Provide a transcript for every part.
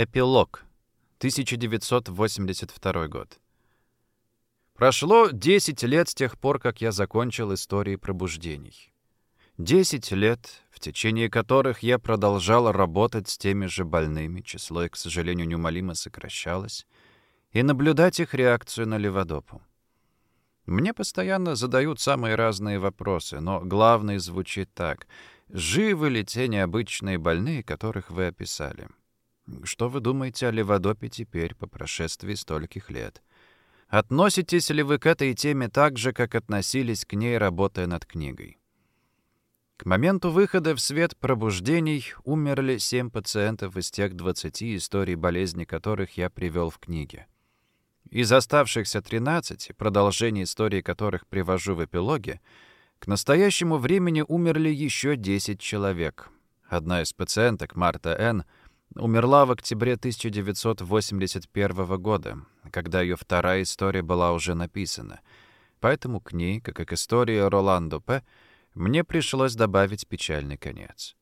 Эпилог. 1982 год. Прошло 10 лет с тех пор, как я закончил истории пробуждений. 10 лет, в течение которых я продолжал работать с теми же больными, число их, к сожалению, неумолимо сокращалось, и наблюдать их реакцию на леводопу. Мне постоянно задают самые разные вопросы, но главный звучит так. Живы ли те необычные больные, которых вы описали? Что вы думаете о Леводопе теперь, по прошествии стольких лет? Относитесь ли вы к этой теме так же, как относились к ней, работая над книгой? К моменту выхода в свет пробуждений умерли 7 пациентов из тех 20 историй болезни, которых я привел в книге. Из оставшихся 13, продолжение истории которых привожу в эпилоге, к настоящему времени умерли еще 10 человек. Одна из пациенток, Марта Н., умерла в октябре 1981 года, когда ее вторая история была уже написана. Поэтому к ней, как и к истории Роландо П., мне пришлось добавить печальный конец.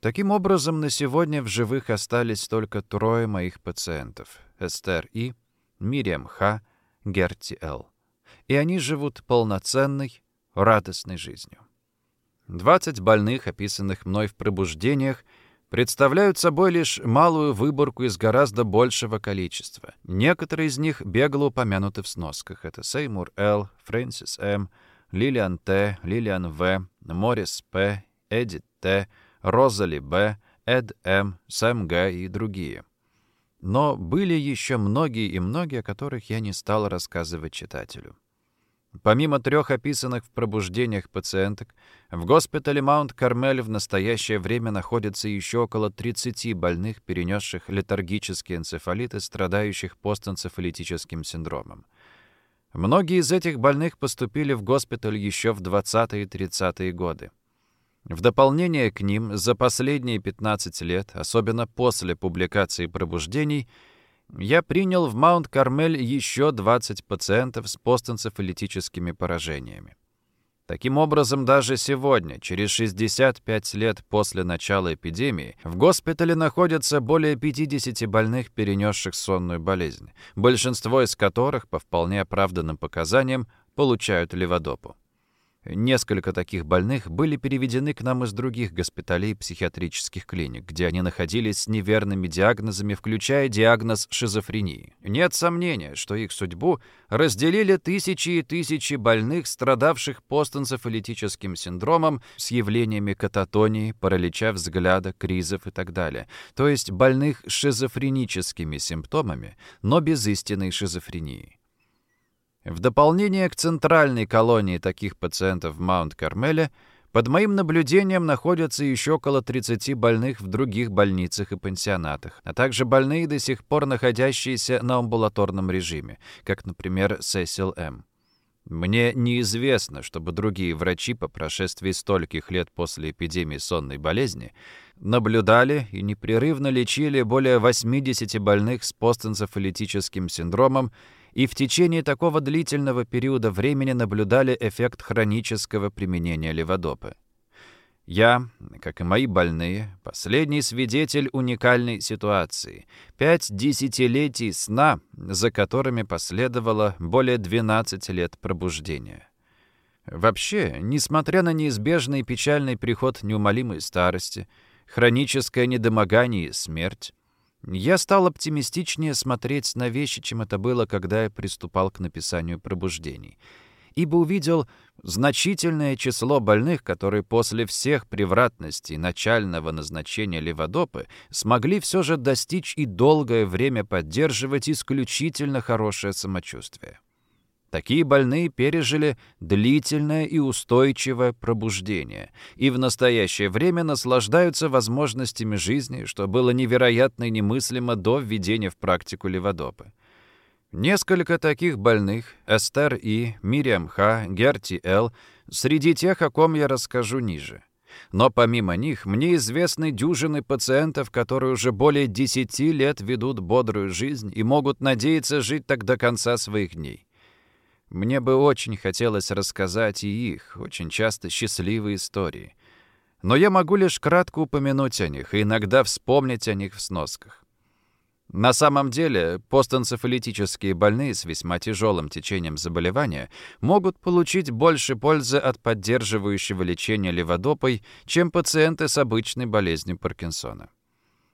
Таким образом, на сегодня в живых остались только трое моих пациентов — Эстер И., Мириам Х., Герти Л. И они живут полноценной, радостной жизнью. 20 больных, описанных мной в пробуждениях, представляют собой лишь малую выборку из гораздо большего количества. Некоторые из них бегло упомянуты в сносках. Это Сеймур Л., Фрэнсис М., Лилиан Т., Лилиан В., Морис П., Эдит Т., Розали Б., Эд М., Сэм Г. и другие. Но были еще многие и многие, о которых я не стал рассказывать читателю. Помимо трех описанных в пробуждениях пациенток, в госпитале Маунт-Кармель в настоящее время находится еще около 30 больных, перенесших летаргический энцефалит и страдающих постэнцефалитическим синдромом. Многие из этих больных поступили в госпиталь еще в 20-е и 30-е годы. В дополнение к ним за последние 15 лет, особенно после публикации пробуждений, я принял в Маунт-Кармель еще 20 пациентов с постэнцефалитическими поражениями. Таким образом, даже сегодня, через 65 лет после начала эпидемии, в госпитале находятся более 50 больных, перенесших сонную болезнь, большинство из которых, по вполне оправданным показаниям, получают леводопу. Несколько таких больных были переведены к нам из других госпиталей психиатрических клиник, где они находились с неверными диагнозами, включая диагноз шизофрении. Нет сомнения, что их судьбу разделили тысячи и тысячи больных, страдавших постэнцефалитическим синдромом с явлениями кататонии, паралича взгляда, кризов и так далее, то есть больных с шизофреническими симптомами, но без истинной шизофрении. В дополнение к центральной колонии таких пациентов в Маунт-Кармеле, под моим наблюдением находятся еще около 30 больных в других больницах и пансионатах, а также больные, до сих пор находящиеся на амбулаторном режиме, как, например, Сесил М. Мне неизвестно, чтобы другие врачи по прошествии стольких лет после эпидемии сонной болезни наблюдали и непрерывно лечили более 80 больных с постэнцефалитическим синдромом и в течение такого длительного периода времени наблюдали эффект хронического применения леводопы. Я, как и мои больные, последний свидетель уникальной ситуации. Пять десятилетий сна, за которыми последовало более 12 лет пробуждения. Вообще, несмотря на неизбежный печальный приход неумолимой старости, хроническое недомогание и смерть, я стал оптимистичнее смотреть на вещи, чем это было, когда я приступал к написанию пробуждений. Ибо увидел значительное число больных, которые после всех превратностей начального назначения леводопы смогли все же достичь и долгое время поддерживать исключительно хорошее самочувствие. Такие больные пережили длительное и устойчивое пробуждение и в настоящее время наслаждаются возможностями жизни, что было невероятно и немыслимо до введения в практику леводопы. Несколько таких больных, Эстер И, Мириам Х, Герти Л, среди тех, о ком я расскажу ниже. Но помимо них, мне известны дюжины пациентов, которые уже более 10 лет ведут бодрую жизнь и могут надеяться жить так до конца своих дней. Мне бы очень хотелось рассказать и их, очень часто счастливые истории. Но я могу лишь кратко упомянуть о них и иногда вспомнить о них в сносках. На самом деле, постэнцефалитические больные с весьма тяжелым течением заболевания могут получить больше пользы от поддерживающего лечения леводопой, чем пациенты с обычной болезнью Паркинсона.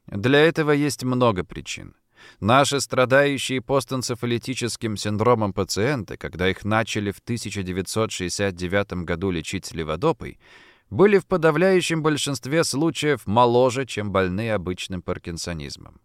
Для этого есть много причин. Наши страдающие постэнцефалитическим синдромом пациенты, когда их начали в 1969 году лечить леводопой, были в подавляющем большинстве случаев моложе, чем больные обычным паркинсонизмом.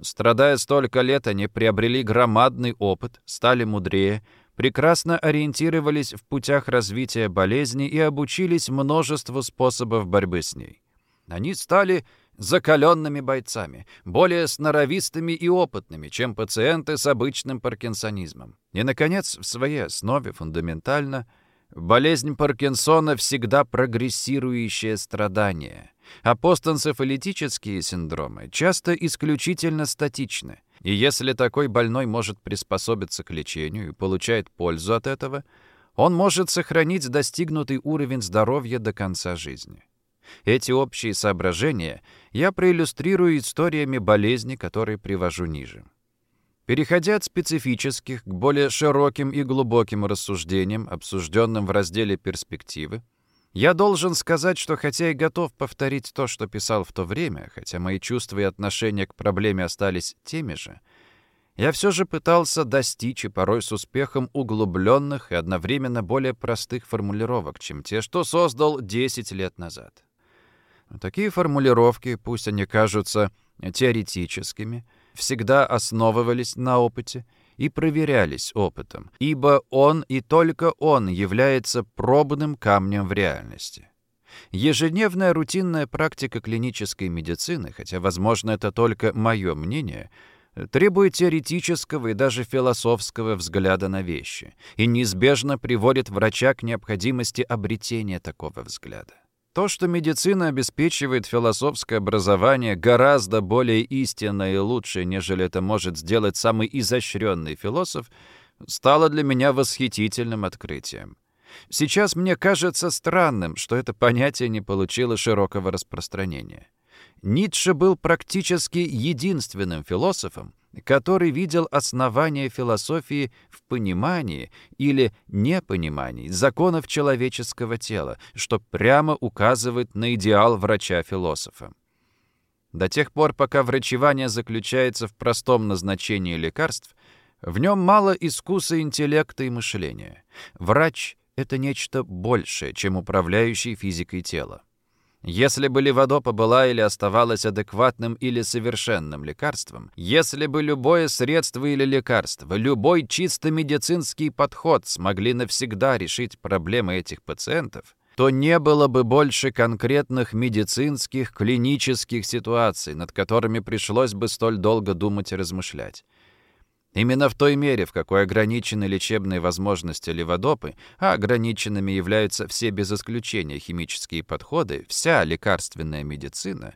Страдая столько лет, они приобрели громадный опыт, стали мудрее, прекрасно ориентировались в путях развития болезни и обучились множеству способов борьбы с ней. Они стали закаленными бойцами, более сноровистыми и опытными, чем пациенты с обычным паркинсонизмом. И, наконец, в своей основе фундаментально болезнь Паркинсона всегда прогрессирующее страдание – а постэнцефалитические синдромы часто исключительно статичны. И если такой больной может приспособиться к лечению и получает пользу от этого, он может сохранить достигнутый уровень здоровья до конца жизни. Эти общие соображения я проиллюстрирую историями болезни, которые привожу ниже. Переходя от специфических к более широким и глубоким рассуждениям, обсужденным в разделе «Перспективы», я должен сказать, что хотя и готов повторить то, что писал в то время, хотя мои чувства и отношения к проблеме остались теми же, я все же пытался достичь и порой с успехом углубленных и одновременно более простых формулировок, чем те, что создал 10 лет назад. Такие формулировки, пусть они кажутся теоретическими, всегда основывались на опыте и проверялись опытом, ибо он и только он является пробным камнем в реальности. Ежедневная рутинная практика клинической медицины, хотя, возможно, это только мое мнение, требует теоретического и даже философского взгляда на вещи и неизбежно приводит врача к необходимости обретения такого взгляда. То, что медицина обеспечивает философское образование гораздо более истинное и лучшее, нежели это может сделать самый изощренный философ, стало для меня восхитительным открытием. Сейчас мне кажется странным, что это понятие не получило широкого распространения. Ницше был практически единственным философом, который видел основание философии в понимании или непонимании законов человеческого тела, что прямо указывает на идеал врача-философа. До тех пор, пока врачевание заключается в простом назначении лекарств, в нем мало искуса интеллекта и мышления. Врач — это нечто большее, чем управляющий физикой тела. Если бы леводопа была или оставалась адекватным или совершенным лекарством, если бы любое средство или лекарство, любой чисто медицинский подход смогли навсегда решить проблемы этих пациентов, то не было бы больше конкретных медицинских, клинических ситуаций, над которыми пришлось бы столь долго думать и размышлять. Именно в той мере, в какой ограничены лечебные возможности леводопы, а ограниченными являются все без исключения химические подходы, вся лекарственная медицина,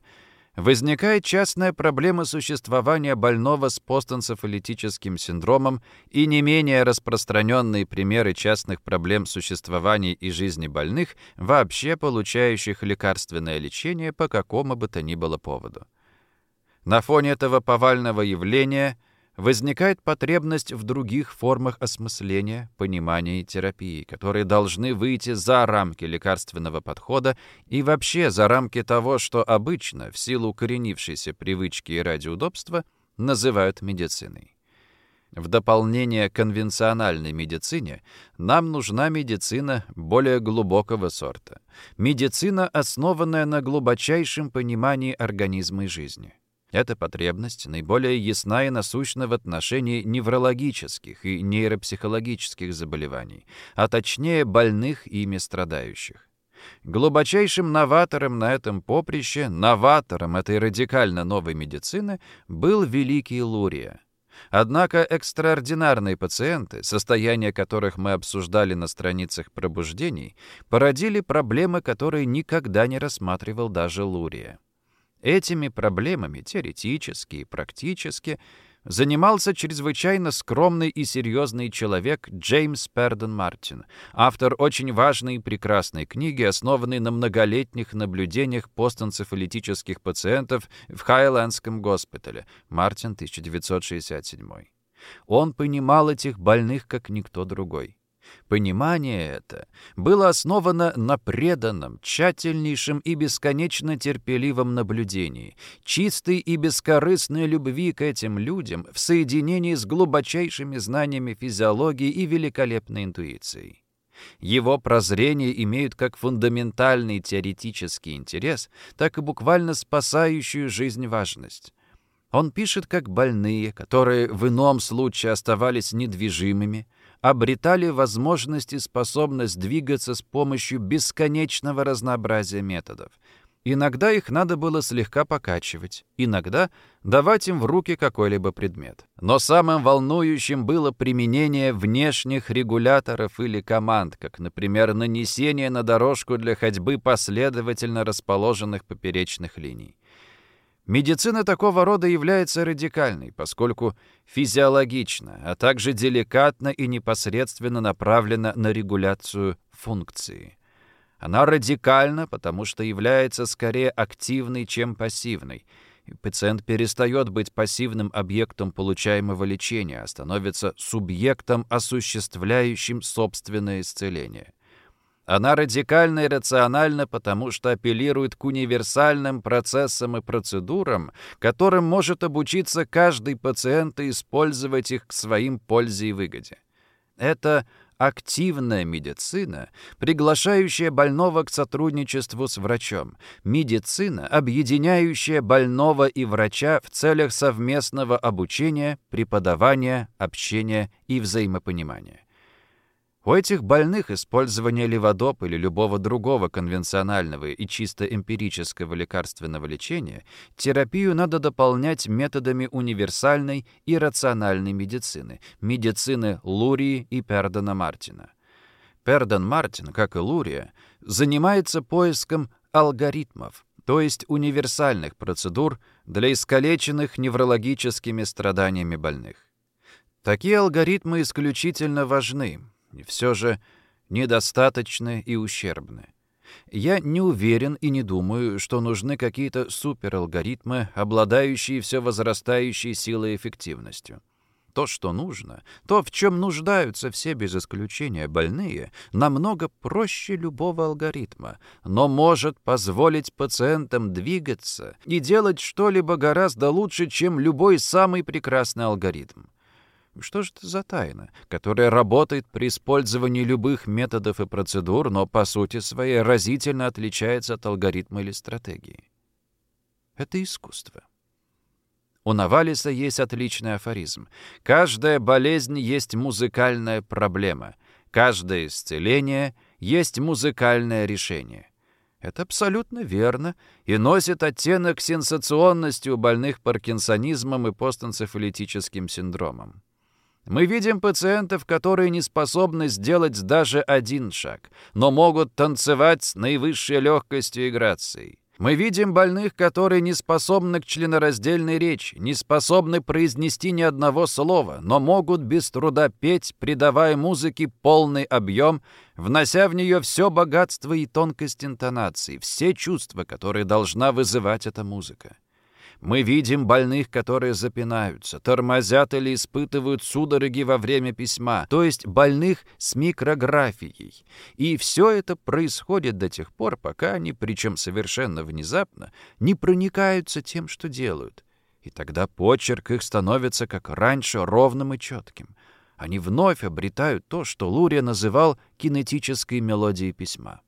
возникает частная проблема существования больного с постэнцефалитическим синдромом и не менее распространенные примеры частных проблем существования и жизни больных, вообще получающих лекарственное лечение по какому бы то ни было поводу. На фоне этого повального явления – возникает потребность в других формах осмысления, понимания и терапии, которые должны выйти за рамки лекарственного подхода и вообще за рамки того, что обычно, в силу укоренившейся привычки и ради удобства, называют медициной. В дополнение к конвенциональной медицине нам нужна медицина более глубокого сорта. Медицина, основанная на глубочайшем понимании организма и жизни. Эта потребность наиболее ясна и насущна в отношении неврологических и нейропсихологических заболеваний, а точнее больных ими страдающих. Глубочайшим новатором на этом поприще, новатором этой радикально новой медицины, был великий Лурия. Однако экстраординарные пациенты, состояние которых мы обсуждали на страницах пробуждений, породили проблемы, которые никогда не рассматривал даже Лурия. Этими проблемами, теоретически и практически, занимался чрезвычайно скромный и серьезный человек Джеймс Перден Мартин, автор очень важной и прекрасной книги, основанной на многолетних наблюдениях постэнцефалитических пациентов в Хайлендском госпитале, Мартин, 1967. Он понимал этих больных, как никто другой. Понимание это было основано на преданном, тщательнейшем и бесконечно терпеливом наблюдении, чистой и бескорыстной любви к этим людям в соединении с глубочайшими знаниями физиологии и великолепной интуицией. Его прозрения имеют как фундаментальный теоретический интерес, так и буквально спасающую жизнь важность. Он пишет как больные, которые в ином случае оставались недвижимыми, обретали возможность и способность двигаться с помощью бесконечного разнообразия методов. Иногда их надо было слегка покачивать, иногда давать им в руки какой-либо предмет. Но самым волнующим было применение внешних регуляторов или команд, как, например, нанесение на дорожку для ходьбы последовательно расположенных поперечных линий. Медицина такого рода является радикальной, поскольку физиологична, а также деликатно и непосредственно направлена на регуляцию функции. Она радикальна, потому что является скорее активной, чем пассивной. И пациент перестает быть пассивным объектом получаемого лечения, а становится субъектом, осуществляющим собственное исцеление. Она радикально и рациональна, потому что апеллирует к универсальным процессам и процедурам, которым может обучиться каждый пациент и использовать их к своим пользе и выгоде. Это активная медицина, приглашающая больного к сотрудничеству с врачом, медицина, объединяющая больного и врача в целях совместного обучения, преподавания, общения и взаимопонимания. У этих больных использование леводоп или любого другого конвенционального и чисто эмпирического лекарственного лечения терапию надо дополнять методами универсальной и рациональной медицины, медицины Лурии и Пердона Мартина. Пердон Мартин, как и Лурия, занимается поиском алгоритмов, то есть универсальных процедур для искалеченных неврологическими страданиями больных. Такие алгоритмы исключительно важны, и все же недостаточны и ущербны. Я не уверен и не думаю, что нужны какие-то супералгоритмы, обладающие все возрастающей силой и эффективностью. То, что нужно, то, в чем нуждаются все без исключения больные, намного проще любого алгоритма, но может позволить пациентам двигаться и делать что-либо гораздо лучше, чем любой самый прекрасный алгоритм. Что же это за тайна, которая работает при использовании любых методов и процедур, но по сути своей разительно отличается от алгоритма или стратегии? Это искусство. У Навалиса есть отличный афоризм. Каждая болезнь есть музыкальная проблема. Каждое исцеление есть музыкальное решение. Это абсолютно верно и носит оттенок сенсационности у больных паркинсонизмом и постэнцефалитическим синдромом. Мы видим пациентов, которые не способны сделать даже один шаг, но могут танцевать с наивысшей легкостью и грацией. Мы видим больных, которые не способны к членораздельной речи, не способны произнести ни одного слова, но могут без труда петь, придавая музыке полный объем, внося в нее все богатство и тонкость интонации, все чувства, которые должна вызывать эта музыка. Мы видим больных, которые запинаются, тормозят или испытывают судороги во время письма, то есть больных с микрографией. И все это происходит до тех пор, пока они, причем совершенно внезапно, не проникаются тем, что делают. И тогда почерк их становится, как раньше, ровным и четким. Они вновь обретают то, что Лурия называл кинетической мелодией письма.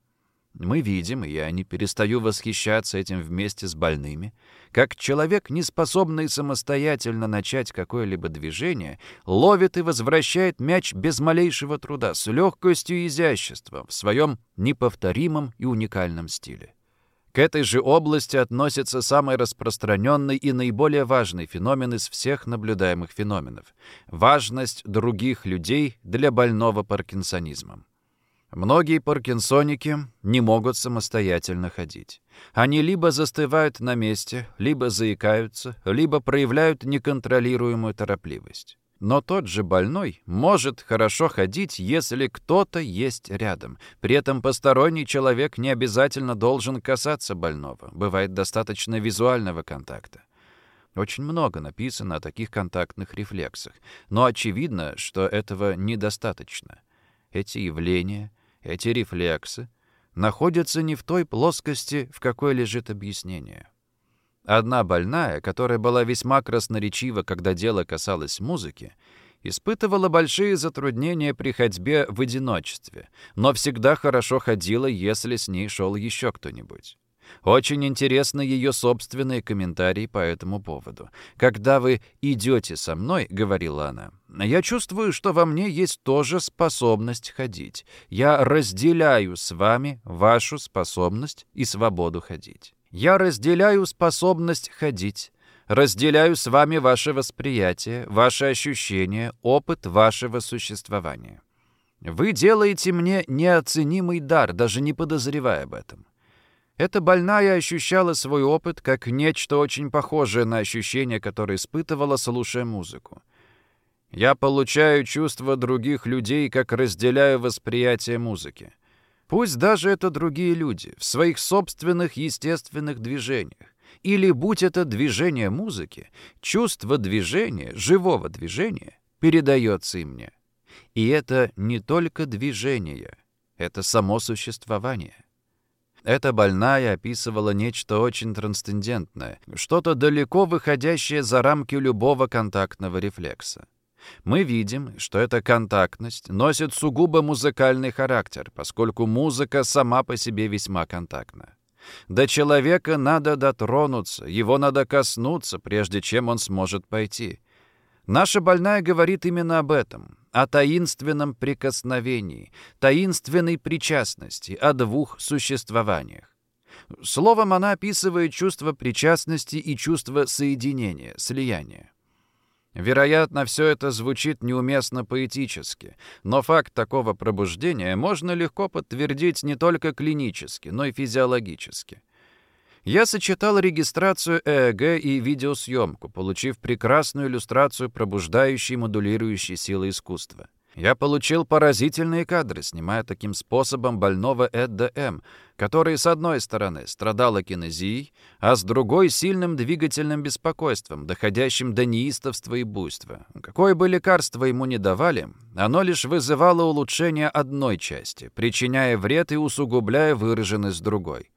Мы видим, и я не перестаю восхищаться этим вместе с больными, как человек, не способный самостоятельно начать какое-либо движение, ловит и возвращает мяч без малейшего труда, с легкостью и изяществом, в своем неповторимом и уникальном стиле. К этой же области относится самый распространенный и наиболее важный феномен из всех наблюдаемых феноменов — важность других людей для больного паркинсонизмом. Многие паркинсоники не могут самостоятельно ходить. Они либо застывают на месте, либо заикаются, либо проявляют неконтролируемую торопливость. Но тот же больной может хорошо ходить, если кто-то есть рядом. При этом посторонний человек не обязательно должен касаться больного. Бывает достаточно визуального контакта. Очень много написано о таких контактных рефлексах, но очевидно, что этого недостаточно. Эти явления, эти рефлексы находятся не в той плоскости, в какой лежит объяснение. Одна больная, которая была весьма красноречива, когда дело касалось музыки, испытывала большие затруднения при ходьбе в одиночестве, но всегда хорошо ходила, если с ней шел еще кто-нибудь. Очень интересны ее собственные комментарии по этому поводу. «Когда вы идете со мной, — говорила она, — я чувствую, что во мне есть тоже способность ходить. Я разделяю с вами вашу способность и свободу ходить. Я разделяю способность ходить». Разделяю с вами ваше восприятие, ваши ощущения, опыт вашего существования. Вы делаете мне неоценимый дар, даже не подозревая об этом. Эта больная ощущала свой опыт как нечто очень похожее на ощущение, которое испытывала, слушая музыку. Я получаю чувства других людей, как разделяю восприятие музыки. Пусть даже это другие люди, в своих собственных естественных движениях. Или, будь это движение музыки, чувство движения, живого движения, передается и мне. И это не только движение, это само существование. Эта больная описывала нечто очень трансцендентное, что-то далеко выходящее за рамки любого контактного рефлекса. Мы видим, что эта контактность носит сугубо музыкальный характер, поскольку музыка сама по себе весьма контактна. До человека надо дотронуться, его надо коснуться, прежде чем он сможет пойти. Наша больная говорит именно об этом о таинственном прикосновении, таинственной причастности, о двух существованиях. Словом, она описывает чувство причастности и чувство соединения, слияния. Вероятно, все это звучит неуместно поэтически, но факт такого пробуждения можно легко подтвердить не только клинически, но и физиологически. Я сочетал регистрацию ЭЭГ и видеосъемку, получив прекрасную иллюстрацию пробуждающей модулирующей силы искусства. Я получил поразительные кадры, снимая таким способом больного Эдда М., который, с одной стороны, страдал кинезией, а с другой — сильным двигательным беспокойством, доходящим до неистовства и буйства. Какое бы лекарство ему ни давали, оно лишь вызывало улучшение одной части, причиняя вред и усугубляя выраженность другой.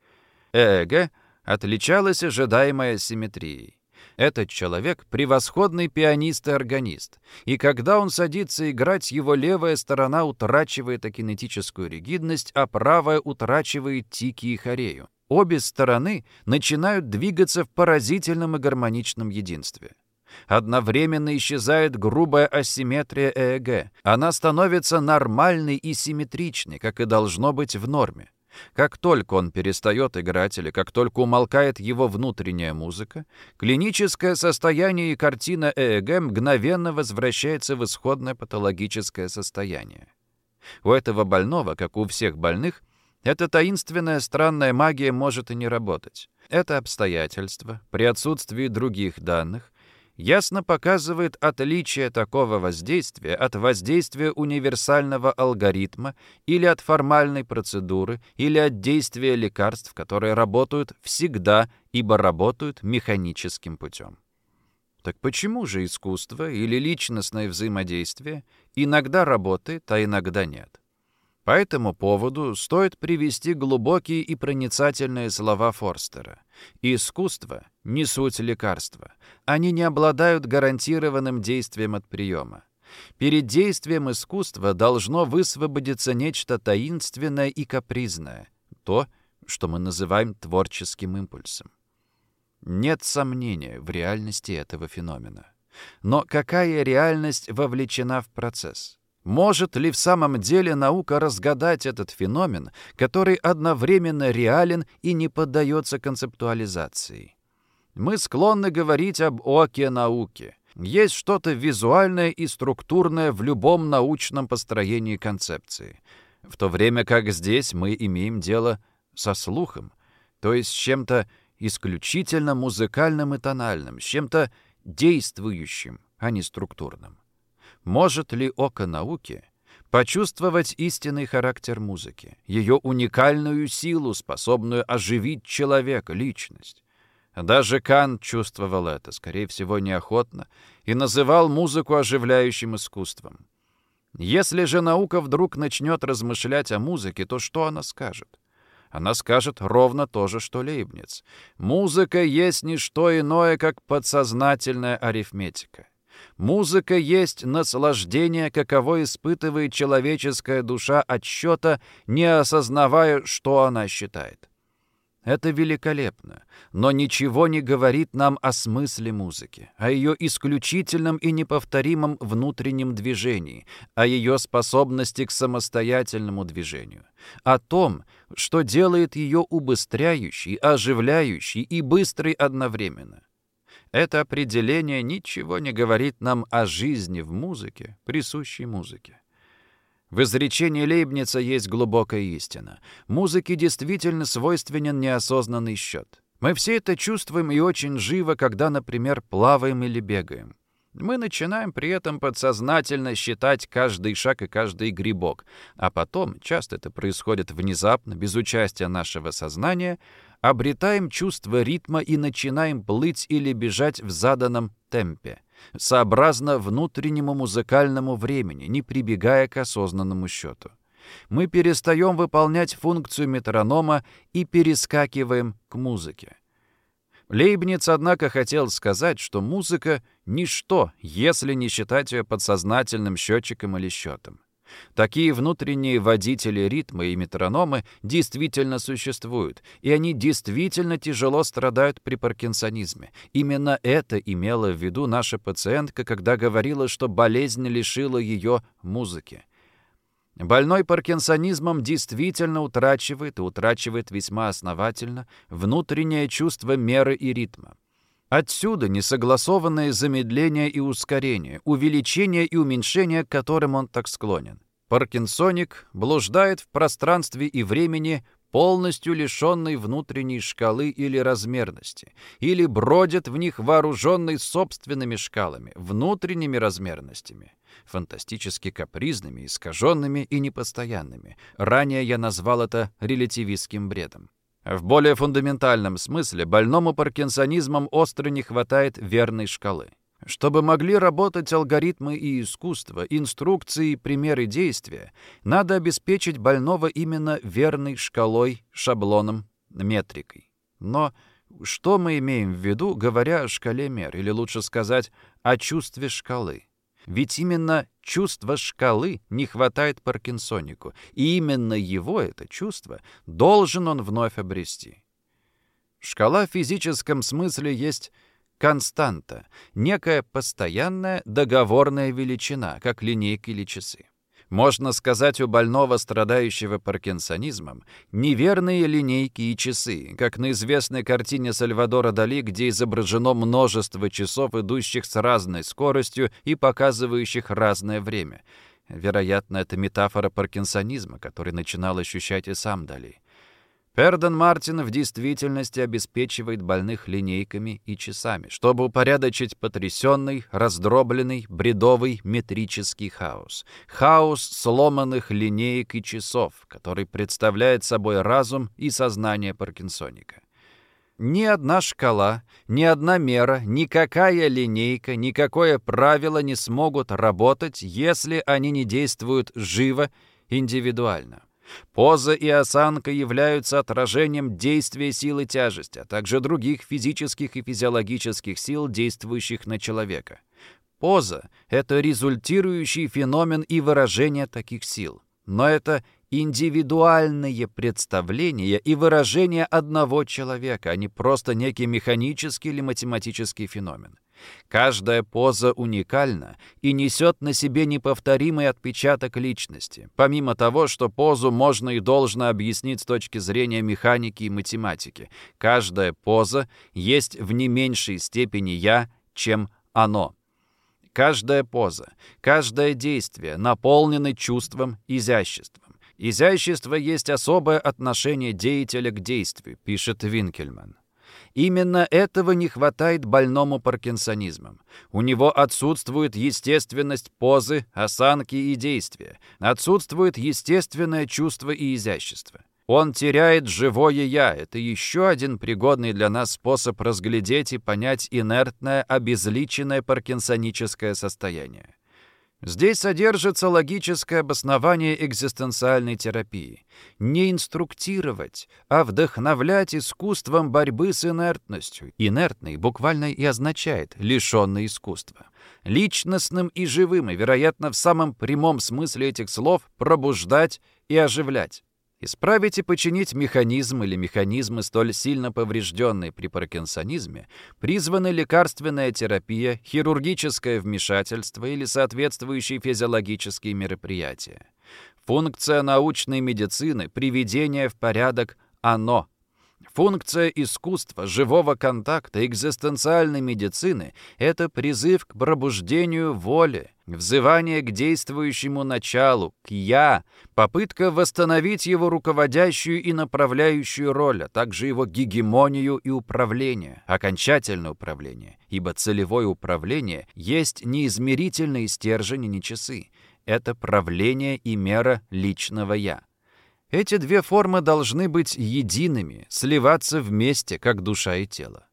ЭЭГ — отличалась ожидаемой асимметрией. Этот человек — превосходный пианист и органист, и когда он садится играть, его левая сторона утрачивает акинетическую ригидность, а правая утрачивает тики и хорею. Обе стороны начинают двигаться в поразительном и гармоничном единстве. Одновременно исчезает грубая асимметрия ЭЭГ. Она становится нормальной и симметричной, как и должно быть в норме. Как только он перестает играть или как только умолкает его внутренняя музыка, клиническое состояние и картина ЭЭГ мгновенно возвращается в исходное патологическое состояние. У этого больного, как у всех больных, эта таинственная странная магия может и не работать. Это обстоятельство, при отсутствии других данных, ясно показывает отличие такого воздействия от воздействия универсального алгоритма или от формальной процедуры или от действия лекарств, которые работают всегда, ибо работают механическим путем. Так почему же искусство или личностное взаимодействие иногда работает, а иногда нет? По этому поводу стоит привести глубокие и проницательные слова Форстера. Искусство — не суть лекарства. Они не обладают гарантированным действием от приема. Перед действием искусства должно высвободиться нечто таинственное и капризное, то, что мы называем творческим импульсом. Нет сомнения в реальности этого феномена. Но какая реальность вовлечена в процесс? Может ли в самом деле наука разгадать этот феномен, который одновременно реален и не поддается концептуализации? Мы склонны говорить об оке науки. Есть что-то визуальное и структурное в любом научном построении концепции. в то время как здесь мы имеем дело со слухом, то есть с чем-то исключительно музыкальным и тональным, с чем-то действующим, а не структурным. Может ли око науки почувствовать истинный характер музыки, ее уникальную силу, способную оживить человека, личность? Даже Кант чувствовал это, скорее всего, неохотно, и называл музыку оживляющим искусством. Если же наука вдруг начнет размышлять о музыке, то что она скажет? Она скажет ровно то же, что Лейбниц. Музыка есть не что иное, как подсознательная арифметика. Музыка есть наслаждение, каково испытывает человеческая душа от счета, не осознавая, что она считает. Это великолепно, но ничего не говорит нам о смысле музыки, о ее исключительном и неповторимом внутреннем движении, о ее способности к самостоятельному движению, о том, что делает ее убыстряющей, оживляющей и быстрой одновременно. Это определение ничего не говорит нам о жизни в музыке, присущей музыке. В изречении Лейбница есть глубокая истина. Музыке действительно свойственен неосознанный счет. Мы все это чувствуем и очень живо, когда, например, плаваем или бегаем. Мы начинаем при этом подсознательно считать каждый шаг и каждый грибок, а потом, часто это происходит внезапно, без участия нашего сознания, обретаем чувство ритма и начинаем плыть или бежать в заданном темпе сообразно внутреннему музыкальному времени, не прибегая к осознанному счету. Мы перестаем выполнять функцию метронома и перескакиваем к музыке. Лейбниц, однако, хотел сказать, что музыка — ничто, если не считать ее подсознательным счетчиком или счетом. Такие внутренние водители ритма и метрономы действительно существуют, и они действительно тяжело страдают при паркинсонизме. Именно это имела в виду наша пациентка, когда говорила, что болезнь лишила ее музыки. Больной паркинсонизмом действительно утрачивает, и утрачивает весьма основательно, внутреннее чувство меры и ритма. Отсюда несогласованное замедление и ускорение, увеличение и уменьшение, к которым он так склонен. Паркинсоник блуждает в пространстве и времени, полностью лишенный внутренней шкалы или размерности, или бродит в них вооруженный собственными шкалами, внутренними размерностями, фантастически капризными, искаженными и непостоянными. Ранее я назвал это релятивистским бредом. В более фундаментальном смысле больному паркинсонизмом остро не хватает верной шкалы. Чтобы могли работать алгоритмы и искусство, инструкции, примеры действия, надо обеспечить больного именно верной шкалой, шаблоном, метрикой. Но что мы имеем в виду, говоря о шкале мер, или лучше сказать, о чувстве шкалы? Ведь именно чувства шкалы не хватает Паркинсонику, и именно его, это чувство, должен он вновь обрести. Шкала в физическом смысле есть константа, некая постоянная договорная величина, как линейка или часы. Можно сказать у больного, страдающего паркинсонизмом, неверные линейки и часы, как на известной картине Сальвадора Дали, где изображено множество часов, идущих с разной скоростью и показывающих разное время. Вероятно, это метафора паркинсонизма, который начинал ощущать и сам Дали. Перден Мартин в действительности обеспечивает больных линейками и часами, чтобы упорядочить потрясенный, раздробленный, бредовый метрический хаос. Хаос сломанных линеек и часов, который представляет собой разум и сознание паркинсоника. Ни одна шкала, ни одна мера, никакая линейка, никакое правило не смогут работать, если они не действуют живо, индивидуально. Поза и осанка являются отражением действия силы тяжести, а также других физических и физиологических сил, действующих на человека. Поза — это результирующий феномен и выражение таких сил. Но это индивидуальные представления и выражения одного человека, а не просто некий механический или математический феномен. Каждая поза уникальна и несет на себе неповторимый отпечаток личности, помимо того, что позу можно и должно объяснить с точки зрения механики и математики. Каждая поза есть в не меньшей степени «я», чем «оно». Каждая поза, каждое действие наполнены чувством изящества. Изящество есть особое отношение деятеля к действию, пишет Винкельман. Именно этого не хватает больному паркинсонизмом. У него отсутствует естественность позы, осанки и действия. Отсутствует естественное чувство и изящество. Он теряет живое «я». Это еще один пригодный для нас способ разглядеть и понять инертное, обезличенное паркинсоническое состояние. Здесь содержится логическое обоснование экзистенциальной терапии. Не инструктировать, а вдохновлять искусством борьбы с инертностью. Инертный буквально и означает лишенный искусства. Личностным и живым, и, вероятно, в самом прямом смысле этих слов пробуждать и оживлять. Исправить и починить механизм или механизмы, столь сильно поврежденные при паркинсонизме, призваны лекарственная терапия, хирургическое вмешательство или соответствующие физиологические мероприятия. Функция научной медицины – приведение в порядок «оно», Функция искусства, живого контакта, экзистенциальной медицины — это призыв к пробуждению воли, взывание к действующему началу, к «я», попытка восстановить его руководящую и направляющую роль, а также его гегемонию и управление, окончательное управление, ибо целевое управление есть неизмерительные стержень и не часы. Это правление и мера личного «я». Эти две формы должны быть едиными, сливаться вместе, как душа и тело.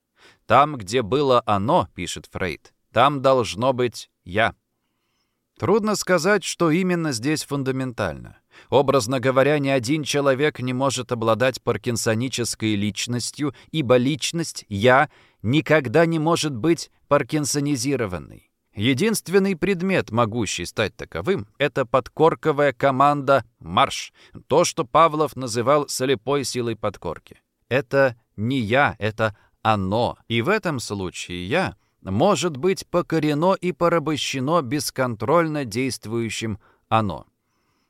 Там, где было оно, пишет Фрейд, там должно быть я. Трудно сказать, что именно здесь фундаментально. Образно говоря, ни один человек не может обладать паркинсонической личностью, ибо личность «я» никогда не может быть паркинсонизированной. Единственный предмет, могущий стать таковым, это подкорковая команда «Марш», то, что Павлов называл слепой силой подкорки. Это не я, это оно, и в этом случае я может быть покорено и порабощено бесконтрольно действующим оно.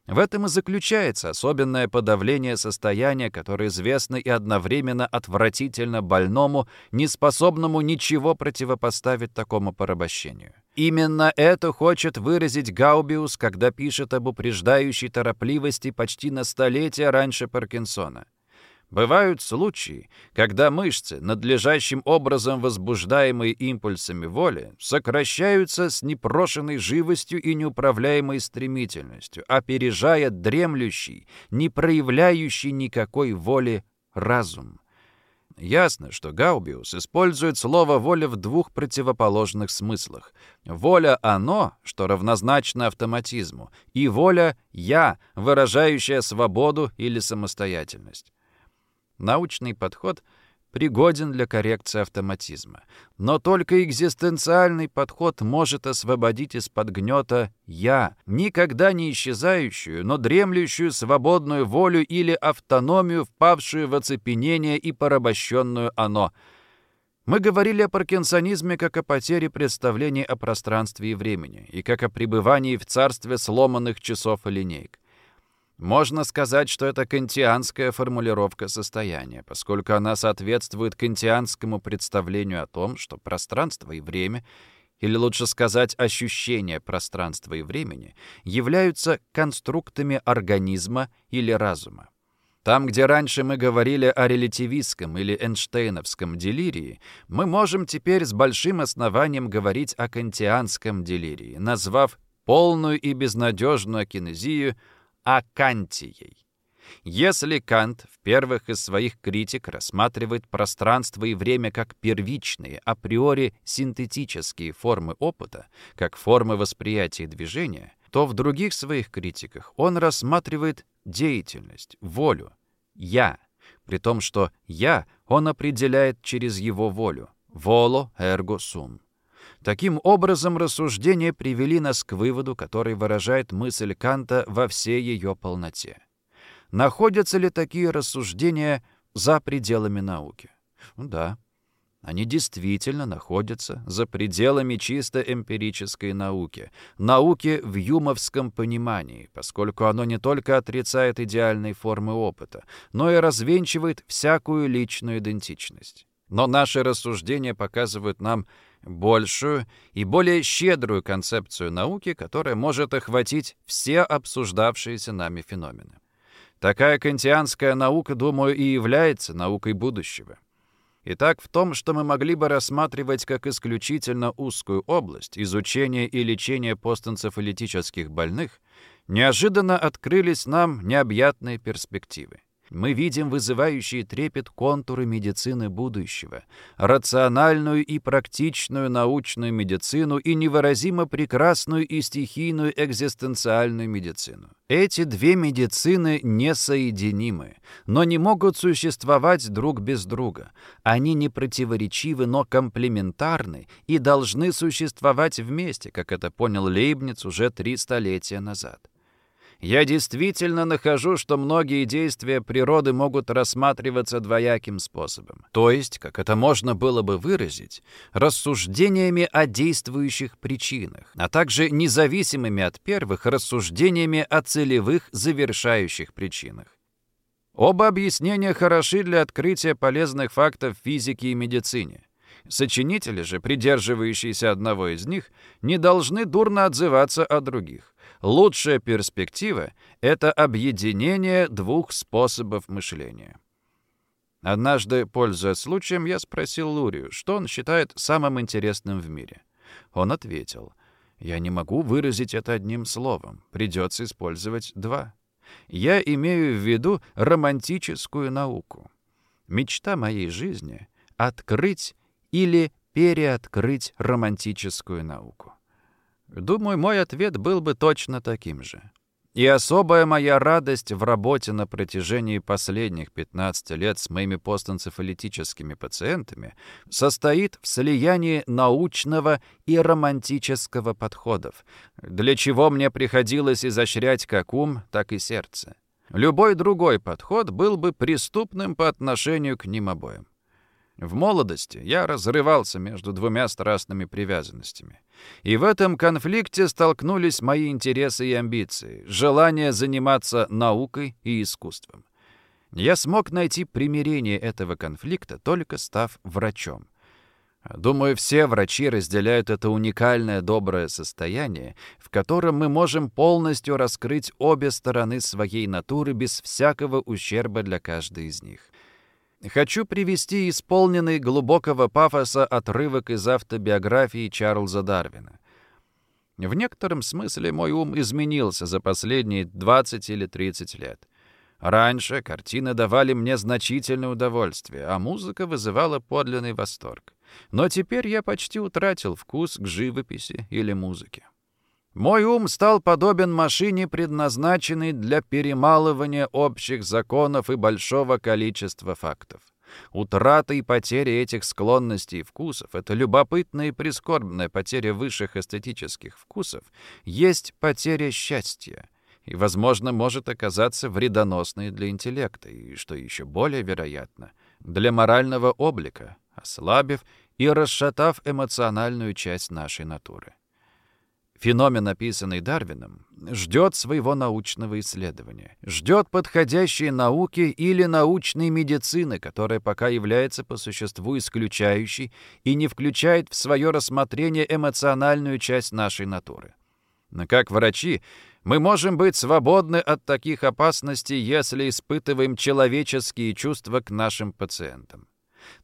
В этом и заключается особенное подавление состояния, которое известно и одновременно отвратительно больному, неспособному ничего противопоставить такому порабощению. Именно это хочет выразить Гаубиус, когда пишет об упреждающей торопливости почти на столетие раньше Паркинсона. Бывают случаи, когда мышцы, надлежащим образом возбуждаемые импульсами воли, сокращаются с непрошенной живостью и неуправляемой стремительностью, опережая дремлющий, не проявляющий никакой воли разум. Ясно, что Гаубиус использует слово «воля» в двух противоположных смыслах. Воля «оно», что равнозначно автоматизму, и воля «я», выражающая свободу или самостоятельность. Научный подход пригоден для коррекции автоматизма. Но только экзистенциальный подход может освободить из-под гнета «я», никогда не исчезающую, но дремлющую свободную волю или автономию, впавшую в оцепенение и порабощенную оно. Мы говорили о паркинсонизме как о потере представления о пространстве и времени, и как о пребывании в царстве сломанных часов и линейк. Можно сказать, что это кантианская формулировка состояния, поскольку она соответствует кантианскому представлению о том, что пространство и время, или лучше сказать, ощущение пространства и времени, являются конструктами организма или разума. Там, где раньше мы говорили о релятивистском или Эйнштейновском делирии, мы можем теперь с большим основанием говорить о кантианском делирии, назвав полную и безнадежную кинезию – акантией. Если Кант в первых из своих критик рассматривает пространство и время как первичные, априори синтетические формы опыта, как формы восприятия движения, то в других своих критиках он рассматривает деятельность, волю, «я», при том, что «я» он определяет через его волю, «воло эрго сум». Таким образом, рассуждения привели нас к выводу, который выражает мысль Канта во всей ее полноте. Находятся ли такие рассуждения за пределами науки? Да, они действительно находятся за пределами чисто эмпирической науки, науки в юмовском понимании, поскольку оно не только отрицает идеальной формы опыта, но и развенчивает всякую личную идентичность. Но наши рассуждения показывают нам большую и более щедрую концепцию науки, которая может охватить все обсуждавшиеся нами феномены. Такая кантианская наука, думаю, и является наукой будущего. Итак, в том, что мы могли бы рассматривать как исключительно узкую область изучения и лечения постэнцефалитических больных, неожиданно открылись нам необъятные перспективы мы видим вызывающие трепет контуры медицины будущего, рациональную и практичную научную медицину и невыразимо прекрасную и стихийную экзистенциальную медицину. Эти две медицины несоединимы, но не могут существовать друг без друга. Они не противоречивы, но комплементарны и должны существовать вместе, как это понял Лейбниц уже три столетия назад. Я действительно нахожу, что многие действия природы могут рассматриваться двояким способом. То есть, как это можно было бы выразить, рассуждениями о действующих причинах, а также независимыми от первых рассуждениями о целевых завершающих причинах. Оба объяснения хороши для открытия полезных фактов физики и медицине. Сочинители же, придерживающиеся одного из них, не должны дурно отзываться о других. Лучшая перспектива — это объединение двух способов мышления. Однажды, пользуясь случаем, я спросил Лурию, что он считает самым интересным в мире. Он ответил, «Я не могу выразить это одним словом, придется использовать два. Я имею в виду романтическую науку. Мечта моей жизни — открыть или переоткрыть романтическую науку. Думаю, мой ответ был бы точно таким же. И особая моя радость в работе на протяжении последних 15 лет с моими постэнцефалитическими пациентами состоит в слиянии научного и романтического подходов, для чего мне приходилось изощрять как ум, так и сердце. Любой другой подход был бы преступным по отношению к ним обоим. В молодости я разрывался между двумя страстными привязанностями. И в этом конфликте столкнулись мои интересы и амбиции, желание заниматься наукой и искусством. Я смог найти примирение этого конфликта, только став врачом. Думаю, все врачи разделяют это уникальное доброе состояние, в котором мы можем полностью раскрыть обе стороны своей натуры без всякого ущерба для каждой из них. Хочу привести исполненный глубокого пафоса отрывок из автобиографии Чарльза Дарвина. В некотором смысле мой ум изменился за последние 20 или 30 лет. Раньше картины давали мне значительное удовольствие, а музыка вызывала подлинный восторг. Но теперь я почти утратил вкус к живописи или музыке. Мой ум стал подобен машине, предназначенной для перемалывания общих законов и большого количества фактов. Утрата и потеря этих склонностей и вкусов — это любопытная и прискорбная потеря высших эстетических вкусов, есть потеря счастья и, возможно, может оказаться вредоносной для интеллекта и, что еще более вероятно, для морального облика, ослабив и расшатав эмоциональную часть нашей натуры. Феномен, описанный Дарвином, ждет своего научного исследования, ждет подходящей науки или научной медицины, которая пока является по существу исключающей и не включает в свое рассмотрение эмоциональную часть нашей натуры. Но как врачи мы можем быть свободны от таких опасностей, если испытываем человеческие чувства к нашим пациентам.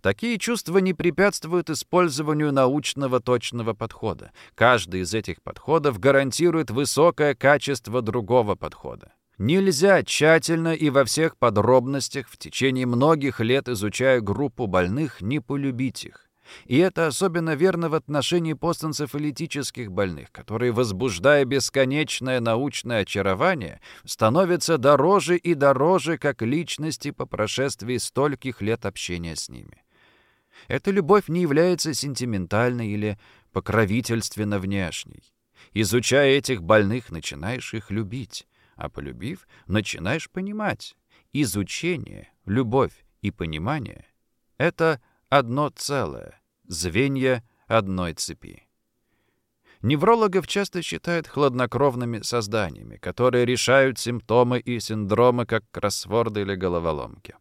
Такие чувства не препятствуют использованию научного точного подхода. Каждый из этих подходов гарантирует высокое качество другого подхода. Нельзя тщательно и во всех подробностях в течение многих лет изучая группу больных не полюбить их. И это особенно верно в отношении постэнцефалитических больных, которые, возбуждая бесконечное научное очарование, становятся дороже и дороже как личности по прошествии стольких лет общения с ними. Эта любовь не является сентиментальной или покровительственно внешней. Изучая этих больных, начинаешь их любить, а полюбив, начинаешь понимать. Изучение, любовь и понимание — это одно целое, звенья одной цепи. Неврологов часто считают хладнокровными созданиями, которые решают симптомы и синдромы, как кроссворды или головоломки.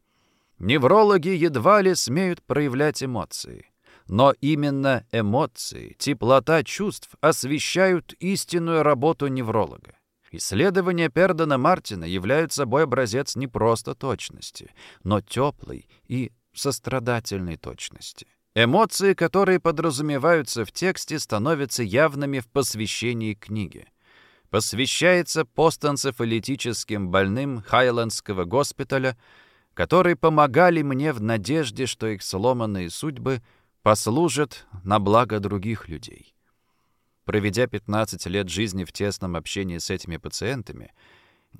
Неврологи едва ли смеют проявлять эмоции. Но именно эмоции, теплота чувств освещают истинную работу невролога. Исследования Пердона Мартина являются собой образец не просто точности, но теплой и сострадательной точности. Эмоции, которые подразумеваются в тексте, становятся явными в посвящении книги. Посвящается постэнцефалитическим больным Хайлендского госпиталя, которые помогали мне в надежде, что их сломанные судьбы послужат на благо других людей. Проведя 15 лет жизни в тесном общении с этими пациентами,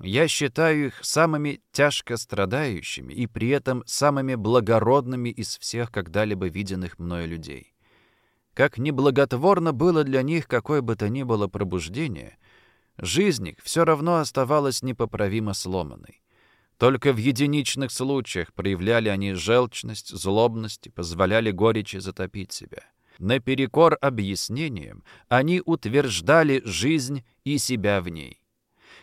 я считаю их самыми тяжко страдающими и при этом самыми благородными из всех когда-либо виденных мною людей. Как неблаготворно было для них какое бы то ни было пробуждение, жизнь их все равно оставалась непоправимо сломанной. Только в единичных случаях проявляли они желчность, злобность и позволяли горечи затопить себя. Наперекор объяснениям они утверждали жизнь и себя в ней.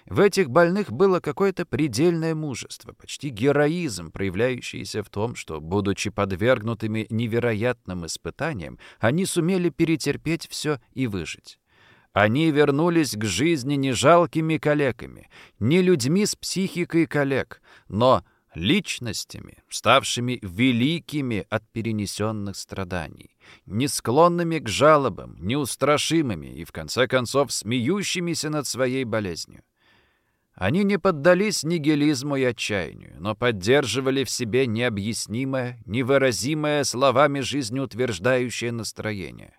В этих больных было какое-то предельное мужество, почти героизм, проявляющийся в том, что, будучи подвергнутыми невероятным испытаниям, они сумели перетерпеть все и выжить. Они вернулись к жизни не жалкими калеками, не людьми с психикой коллег, но личностями, ставшими великими от перенесенных страданий, не склонными к жалобам, неустрашимыми и, в конце концов, смеющимися над своей болезнью. Они не поддались нигилизму и отчаянию, но поддерживали в себе необъяснимое, невыразимое словами жизнеутверждающее настроение.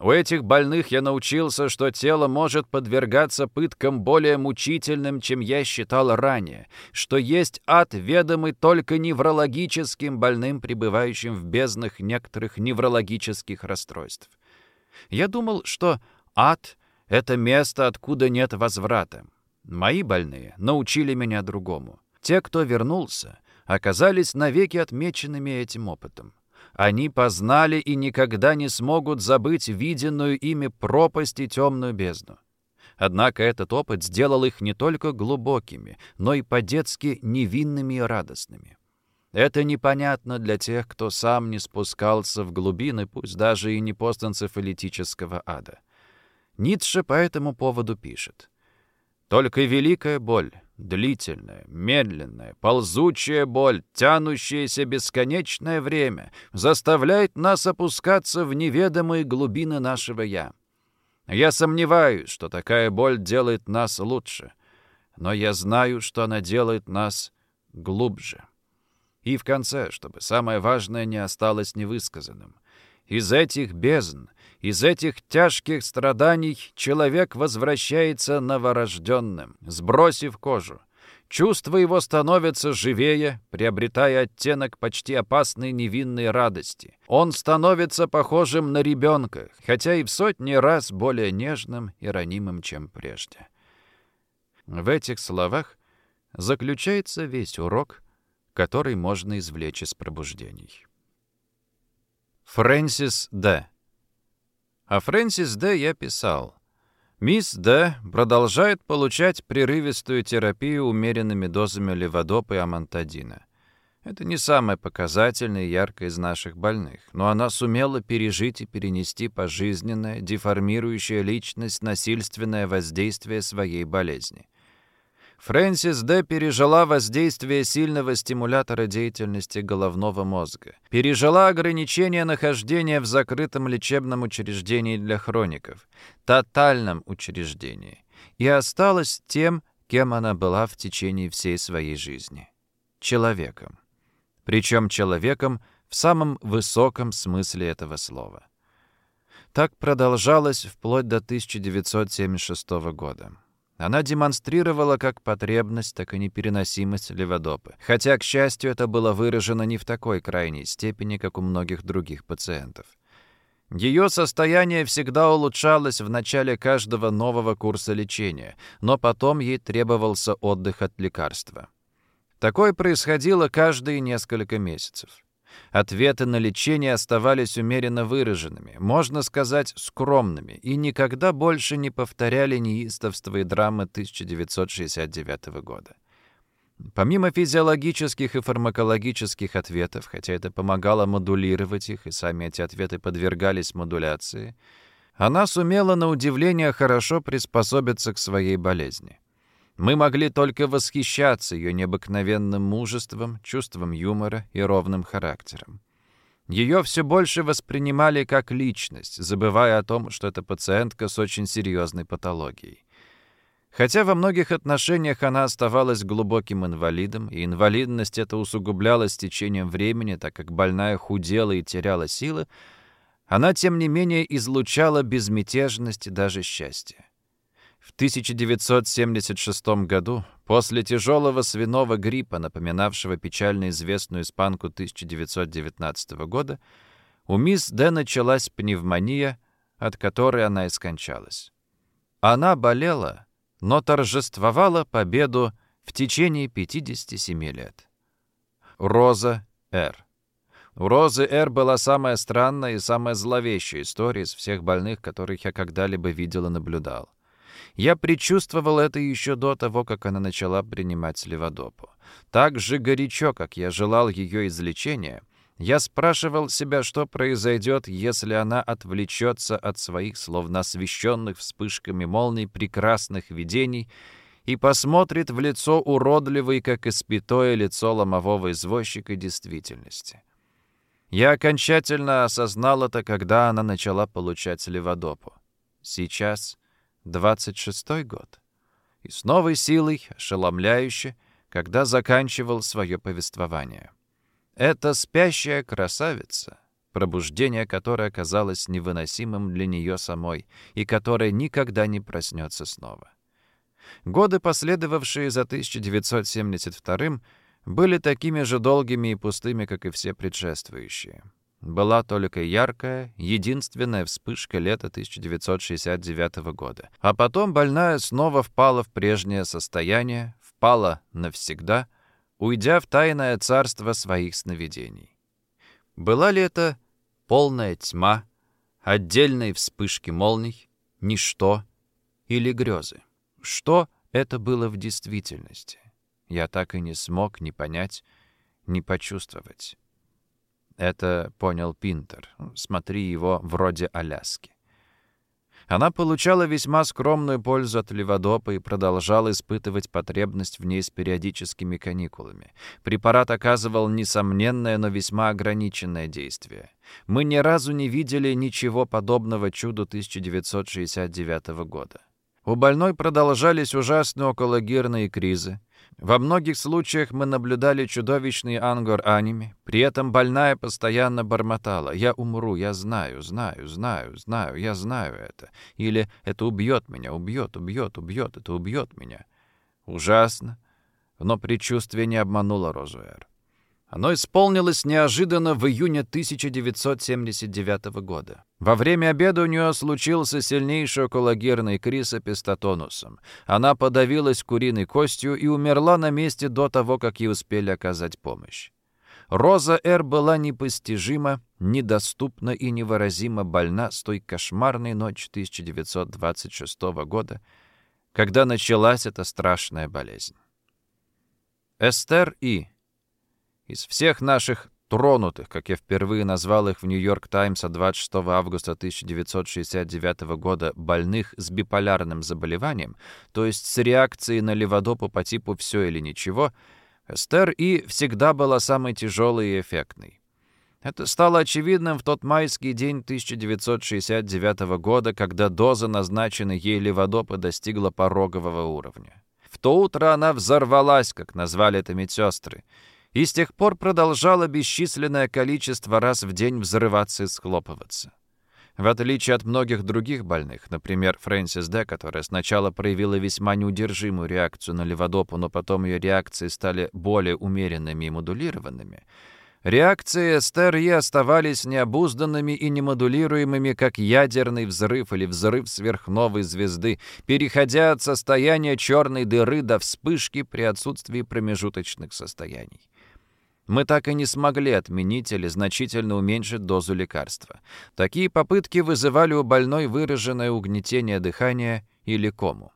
У этих больных я научился, что тело может подвергаться пыткам более мучительным, чем я считал ранее, что есть ад, ведомый только неврологическим больным, пребывающим в безднах некоторых неврологических расстройств. Я думал, что ад — это место, откуда нет возврата. Мои больные научили меня другому. Те, кто вернулся, оказались навеки отмеченными этим опытом. Они познали и никогда не смогут забыть виденную ими пропасть и темную бездну. Однако этот опыт сделал их не только глубокими, но и по-детски невинными и радостными. Это непонятно для тех, кто сам не спускался в глубины, пусть даже и не постэнцефалитического ада. Ницше по этому поводу пишет. «Только великая боль, Длительная, медленная, ползучая боль, тянущаяся бесконечное время, заставляет нас опускаться в неведомые глубины нашего «я». Я сомневаюсь, что такая боль делает нас лучше, но я знаю, что она делает нас глубже. И в конце, чтобы самое важное не осталось невысказанным. Из этих бездн, из этих тяжких страданий человек возвращается новорожденным, сбросив кожу. Чувства его становятся живее, приобретая оттенок почти опасной невинной радости. Он становится похожим на ребенка, хотя и в сотни раз более нежным и ранимым, чем прежде. В этих словах заключается весь урок, который можно извлечь из пробуждений. Фрэнсис Д. О Фрэнсис Д. я писал. Мисс Д. продолжает получать прерывистую терапию умеренными дозами леводопа и амантадина. Это не самое показательное и яркое из наших больных, но она сумела пережить и перенести пожизненное, деформирующее личность насильственное воздействие своей болезни. Фрэнсис Д. пережила воздействие сильного стимулятора деятельности головного мозга. Пережила ограничение нахождения в закрытом лечебном учреждении для хроников, тотальном учреждении, и осталась тем, кем она была в течение всей своей жизни — человеком. Причем человеком в самом высоком смысле этого слова. Так продолжалось вплоть до 1976 года. Она демонстрировала как потребность, так и непереносимость леводопы. Хотя, к счастью, это было выражено не в такой крайней степени, как у многих других пациентов. Ее состояние всегда улучшалось в начале каждого нового курса лечения, но потом ей требовался отдых от лекарства. Такое происходило каждые несколько месяцев. Ответы на лечение оставались умеренно выраженными, можно сказать, скромными, и никогда больше не повторяли неистовства и драмы 1969 года. Помимо физиологических и фармакологических ответов, хотя это помогало модулировать их, и сами эти ответы подвергались модуляции, она сумела на удивление хорошо приспособиться к своей болезни. Мы могли только восхищаться ее необыкновенным мужеством, чувством юмора и ровным характером. Ее все больше воспринимали как личность, забывая о том, что это пациентка с очень серьезной патологией. Хотя во многих отношениях она оставалась глубоким инвалидом, и инвалидность это усугублялась с течением времени, так как больная худела и теряла силы, она, тем не менее, излучала безмятежность и даже счастье. В 1976 году, после тяжелого свиного гриппа, напоминавшего печально известную испанку 1919 года, у мисс Д началась пневмония, от которой она и скончалась. Она болела, но торжествовала победу в течение 57 лет. Роза Р. У Розы Р была самая странная и самая зловещая история из всех больных, которых я когда-либо видел и наблюдал. Я предчувствовал это еще до того, как она начала принимать леводопу. Так же горячо, как я желал ее излечения, я спрашивал себя, что произойдет, если она отвлечется от своих, словно освещенных вспышками молний, прекрасных видений и посмотрит в лицо уродливой, как испятое лицо ломового извозчика действительности. Я окончательно осознал это, когда она начала получать леводопу. Сейчас 26-й год. И с новой силой, ошеломляюще, когда заканчивал свое повествование. Это спящая красавица, пробуждение которой оказалось невыносимым для нее самой и которое никогда не проснется снова. Годы, последовавшие за 1972 были такими же долгими и пустыми, как и все предшествующие была только яркая, единственная вспышка лета 1969 года. А потом больная снова впала в прежнее состояние, впала навсегда, уйдя в тайное царство своих сновидений. Была ли это полная тьма, отдельные вспышки молний, ничто или грезы? Что это было в действительности? Я так и не смог ни понять, ни почувствовать. Это понял Пинтер. Смотри его вроде Аляски. Она получала весьма скромную пользу от леводопа и продолжала испытывать потребность в ней с периодическими каникулами. Препарат оказывал несомненное, но весьма ограниченное действие. Мы ни разу не видели ничего подобного чуду 1969 года. У больной продолжались ужасные окологирные кризы. Во многих случаях мы наблюдали чудовищный ангор аними, при этом больная постоянно бормотала «Я умру, я знаю, знаю, знаю, знаю, я знаю это». Или «Это убьет меня, убьет, убьет, убьет, это убьет меня». Ужасно, но предчувствие не обмануло Розуэр. Оно исполнилось неожиданно в июне 1979 года. Во время обеда у нее случился сильнейший окологерный криз эпистотонусом. Она подавилась куриной костью и умерла на месте до того, как ей успели оказать помощь. Роза Р. была непостижима, недоступна и невыразимо больна с той кошмарной ночи 1926 года, когда началась эта страшная болезнь. Эстер И из всех наших тронутых, как я впервые назвал их в «Нью-Йорк Таймс» от 26 августа 1969 года, больных с биполярным заболеванием, то есть с реакцией на леводопу по типу «все или ничего», Эстер И всегда была самой тяжелой и эффектной. Это стало очевидным в тот майский день 1969 года, когда доза, назначенной ей леводопа, достигла порогового уровня. В то утро она взорвалась, как назвали это медсестры, и с тех пор продолжала бесчисленное количество раз в день взрываться и схлопываться. В отличие от многих других больных, например, Фрэнсис Д., которая сначала проявила весьма неудержимую реакцию на леводопу, но потом ее реакции стали более умеренными и модулированными, реакции Эстер Е оставались необузданными и немодулируемыми, как ядерный взрыв или взрыв сверхновой звезды, переходя от состояния черной дыры до вспышки при отсутствии промежуточных состояний. Мы так и не смогли отменить или значительно уменьшить дозу лекарства. Такие попытки вызывали у больной выраженное угнетение дыхания или кому.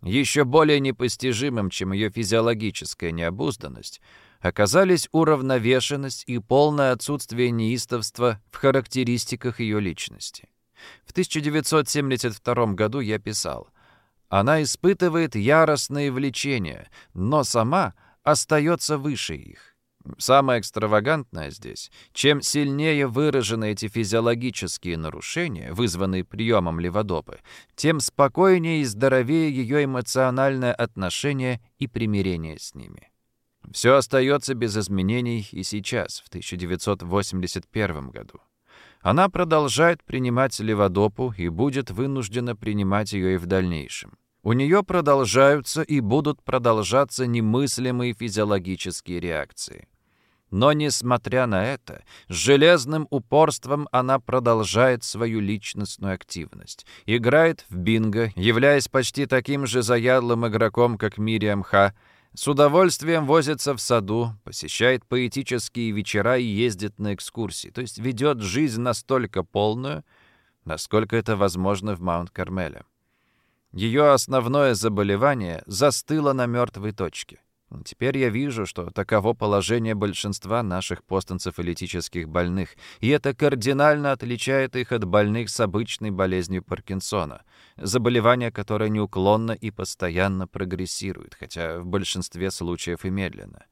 Еще более непостижимым, чем ее физиологическая необузданность, оказались уравновешенность и полное отсутствие неистовства в характеристиках ее личности. В 1972 году я писал Она испытывает яростные влечения, но сама остается выше их. Самое экстравагантное здесь, чем сильнее выражены эти физиологические нарушения, вызванные приемом леводопы, тем спокойнее и здоровее ее эмоциональное отношение и примирение с ними. Все остается без изменений и сейчас, в 1981 году. Она продолжает принимать леводопу и будет вынуждена принимать ее и в дальнейшем. У нее продолжаются и будут продолжаться немыслимые физиологические реакции. Но, несмотря на это, с железным упорством она продолжает свою личностную активность. Играет в бинго, являясь почти таким же заядлым игроком, как Мириам Ха, с удовольствием возится в саду, посещает поэтические вечера и ездит на экскурсии, то есть ведет жизнь настолько полную, насколько это возможно в Маунт-Кармеле. Ее основное заболевание застыло на мертвой точке. Теперь я вижу, что таково положение большинства наших постэнцефалитических больных, и это кардинально отличает их от больных с обычной болезнью Паркинсона, заболевание, которое неуклонно и постоянно прогрессирует, хотя в большинстве случаев и медленно.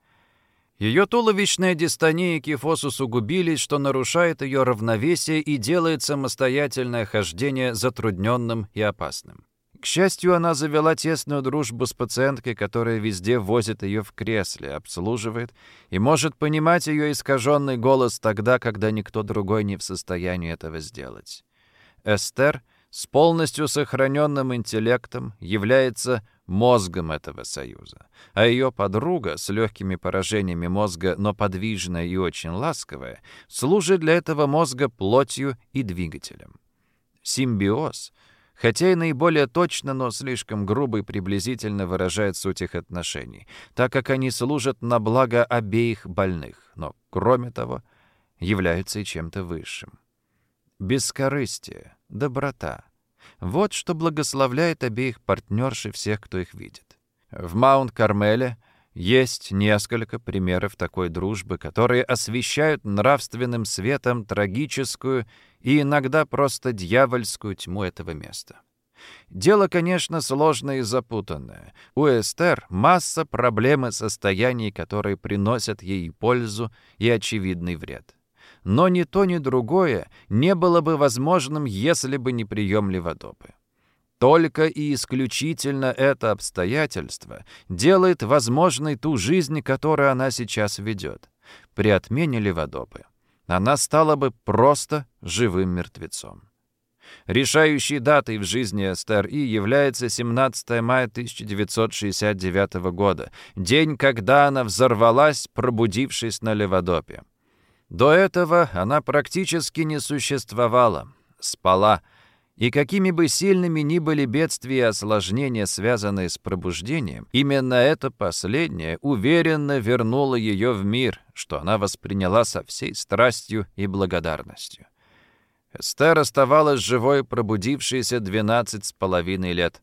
Ее туловищная дистония и кифоз усугубились, что нарушает ее равновесие и делает самостоятельное хождение затрудненным и опасным. К счастью, она завела тесную дружбу с пациенткой, которая везде возит ее в кресле, обслуживает и может понимать ее искаженный голос тогда, когда никто другой не в состоянии этого сделать. Эстер с полностью сохраненным интеллектом является мозгом этого союза, а ее подруга с легкими поражениями мозга, но подвижная и очень ласковая, служит для этого мозга плотью и двигателем. Симбиоз — хотя и наиболее точно, но слишком грубо и приблизительно выражает суть их отношений, так как они служат на благо обеих больных, но, кроме того, являются и чем-то высшим. Бескорыстие, доброта — вот что благословляет обеих партнерш и всех, кто их видит. В Маунт-Кармеле — есть несколько примеров такой дружбы, которые освещают нравственным светом трагическую и иногда просто дьявольскую тьму этого места. Дело, конечно, сложное и запутанное. У Эстер масса проблем и состояний, которые приносят ей пользу и очевидный вред. Но ни то, ни другое не было бы возможным, если бы не прием леводопы. Только и исключительно это обстоятельство делает возможной ту жизнь, которую она сейчас ведет. При отмене Леводопы она стала бы просто живым мертвецом. Решающей датой в жизни Эстер И является 17 мая 1969 года, день, когда она взорвалась, пробудившись на Леводопе. До этого она практически не существовала, спала, и какими бы сильными ни были бедствия и осложнения, связанные с пробуждением, именно это последнее уверенно вернуло ее в мир, что она восприняла со всей страстью и благодарностью. Эстер оставалась живой, пробудившейся 12 с половиной лет.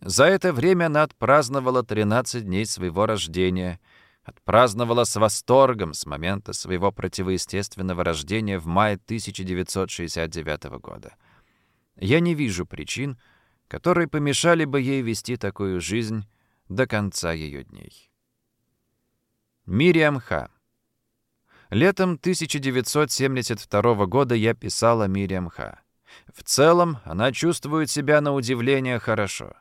За это время она отпраздновала 13 дней своего рождения, отпраздновала с восторгом с момента своего противоестественного рождения в мае 1969 года. Я не вижу причин, которые помешали бы ей вести такую жизнь до конца ее дней. Мириам Ха. Летом 1972 года я писала Мириам Ха. В целом, она чувствует себя на удивление хорошо.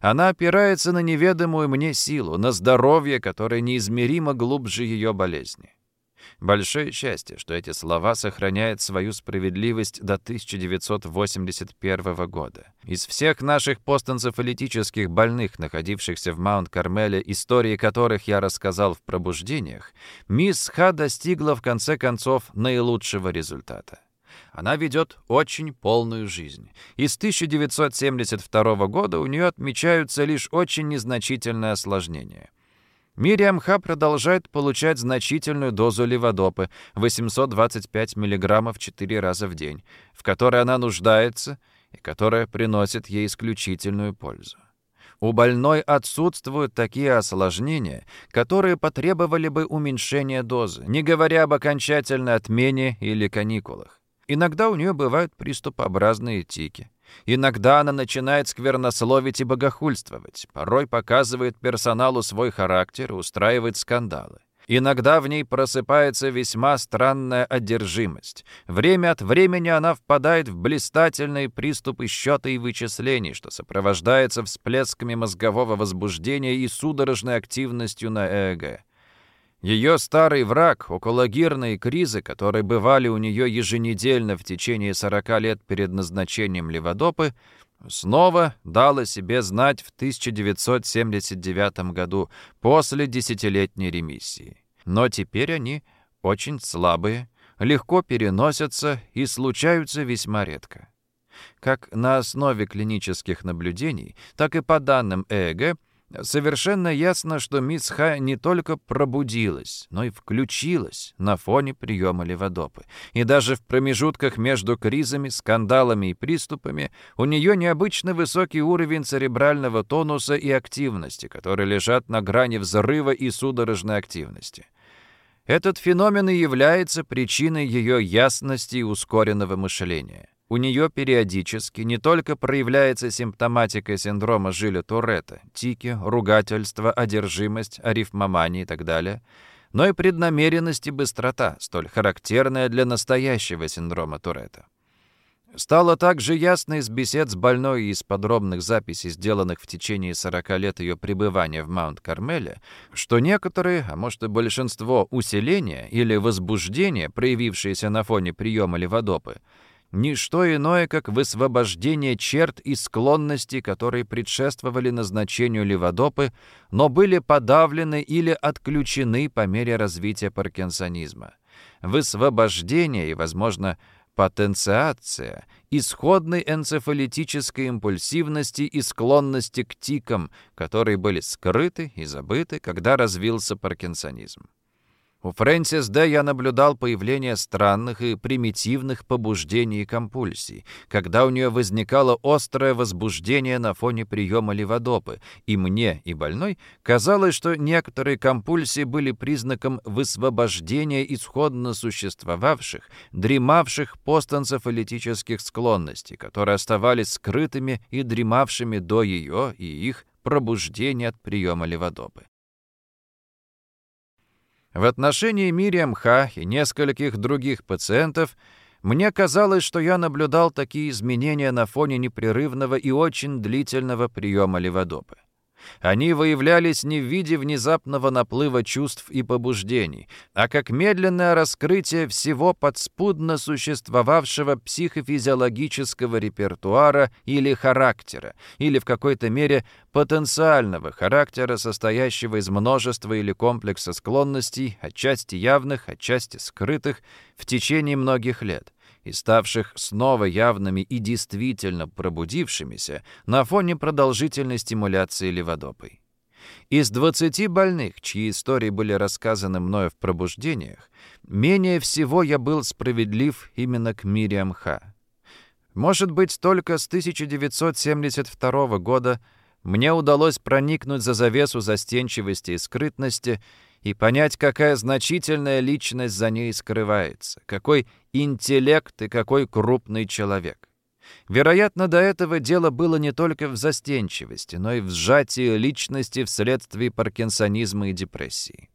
Она опирается на неведомую мне силу, на здоровье, которое неизмеримо глубже ее болезни. Большое счастье, что эти слова сохраняют свою справедливость до 1981 года. Из всех наших постэнцефалитических больных, находившихся в Маунт-Кармеле, истории которых я рассказал в пробуждениях, мисс Ха достигла в конце концов наилучшего результата. Она ведет очень полную жизнь. И с 1972 года у нее отмечаются лишь очень незначительные осложнения. Мириам Ха продолжает получать значительную дозу леводопы 825 мг 4 раза в день, в которой она нуждается и которая приносит ей исключительную пользу. У больной отсутствуют такие осложнения, которые потребовали бы уменьшения дозы, не говоря об окончательной отмене или каникулах. Иногда у нее бывают приступообразные тики. Иногда она начинает сквернословить и богохульствовать, порой показывает персоналу свой характер и устраивает скандалы. Иногда в ней просыпается весьма странная одержимость. Время от времени она впадает в блистательные приступы счета и вычислений, что сопровождается всплесками мозгового возбуждения и судорожной активностью на ЭЭГ. Ее старый враг, окологирные кризы, которые бывали у нее еженедельно в течение 40 лет перед назначением Леводопы, снова дала себе знать в 1979 году после десятилетней ремиссии. Но теперь они очень слабые, легко переносятся и случаются весьма редко. Как на основе клинических наблюдений, так и по данным ЭЭГ Совершенно ясно, что мисс Ха не только пробудилась, но и включилась на фоне приема леводопы. И даже в промежутках между кризами, скандалами и приступами у нее необычно высокий уровень церебрального тонуса и активности, которые лежат на грани взрыва и судорожной активности. Этот феномен и является причиной ее ясности и ускоренного мышления. У нее периодически не только проявляется симптоматика синдрома Жиля Туретта, тики, ругательство, одержимость, арифмомания и так далее, но и преднамеренность и быстрота, столь характерная для настоящего синдрома Туретта. Стало также ясно из бесед с больной и из подробных записей, сделанных в течение 40 лет ее пребывания в Маунт-Кармеле, что некоторые, а может и большинство усиления или возбуждения, проявившиеся на фоне приема леводопы, Ничто иное, как высвобождение черт и склонностей, которые предшествовали назначению леводопы, но были подавлены или отключены по мере развития паркинсонизма. Высвобождение и, возможно, потенциация исходной энцефалитической импульсивности и склонности к тикам, которые были скрыты и забыты, когда развился паркинсонизм. У Фрэнсис Д. я наблюдал появление странных и примитивных побуждений и компульсий, когда у нее возникало острое возбуждение на фоне приема леводопы, и мне, и больной, казалось, что некоторые компульсии были признаком высвобождения исходно существовавших, дремавших постэнцефалитических склонностей, которые оставались скрытыми и дремавшими до ее и их пробуждения от приема леводопы. В отношении Мириам Ха и нескольких других пациентов мне казалось, что я наблюдал такие изменения на фоне непрерывного и очень длительного приема леводопы. Они выявлялись не в виде внезапного наплыва чувств и побуждений, а как медленное раскрытие всего подспудно существовавшего психофизиологического репертуара или характера, или в какой-то мере потенциального характера, состоящего из множества или комплекса склонностей, отчасти явных, отчасти скрытых, в течение многих лет и ставших снова явными и действительно пробудившимися на фоне продолжительной стимуляции леводопой. Из 20 больных, чьи истории были рассказаны мною в пробуждениях, менее всего я был справедлив именно к Мириам Ха. Может быть, только с 1972 года мне удалось проникнуть за завесу застенчивости и скрытности и понять, какая значительная личность за ней скрывается, какой интеллект и какой крупный человек. Вероятно, до этого дело было не только в застенчивости, но и в сжатии личности вследствие паркинсонизма и депрессии.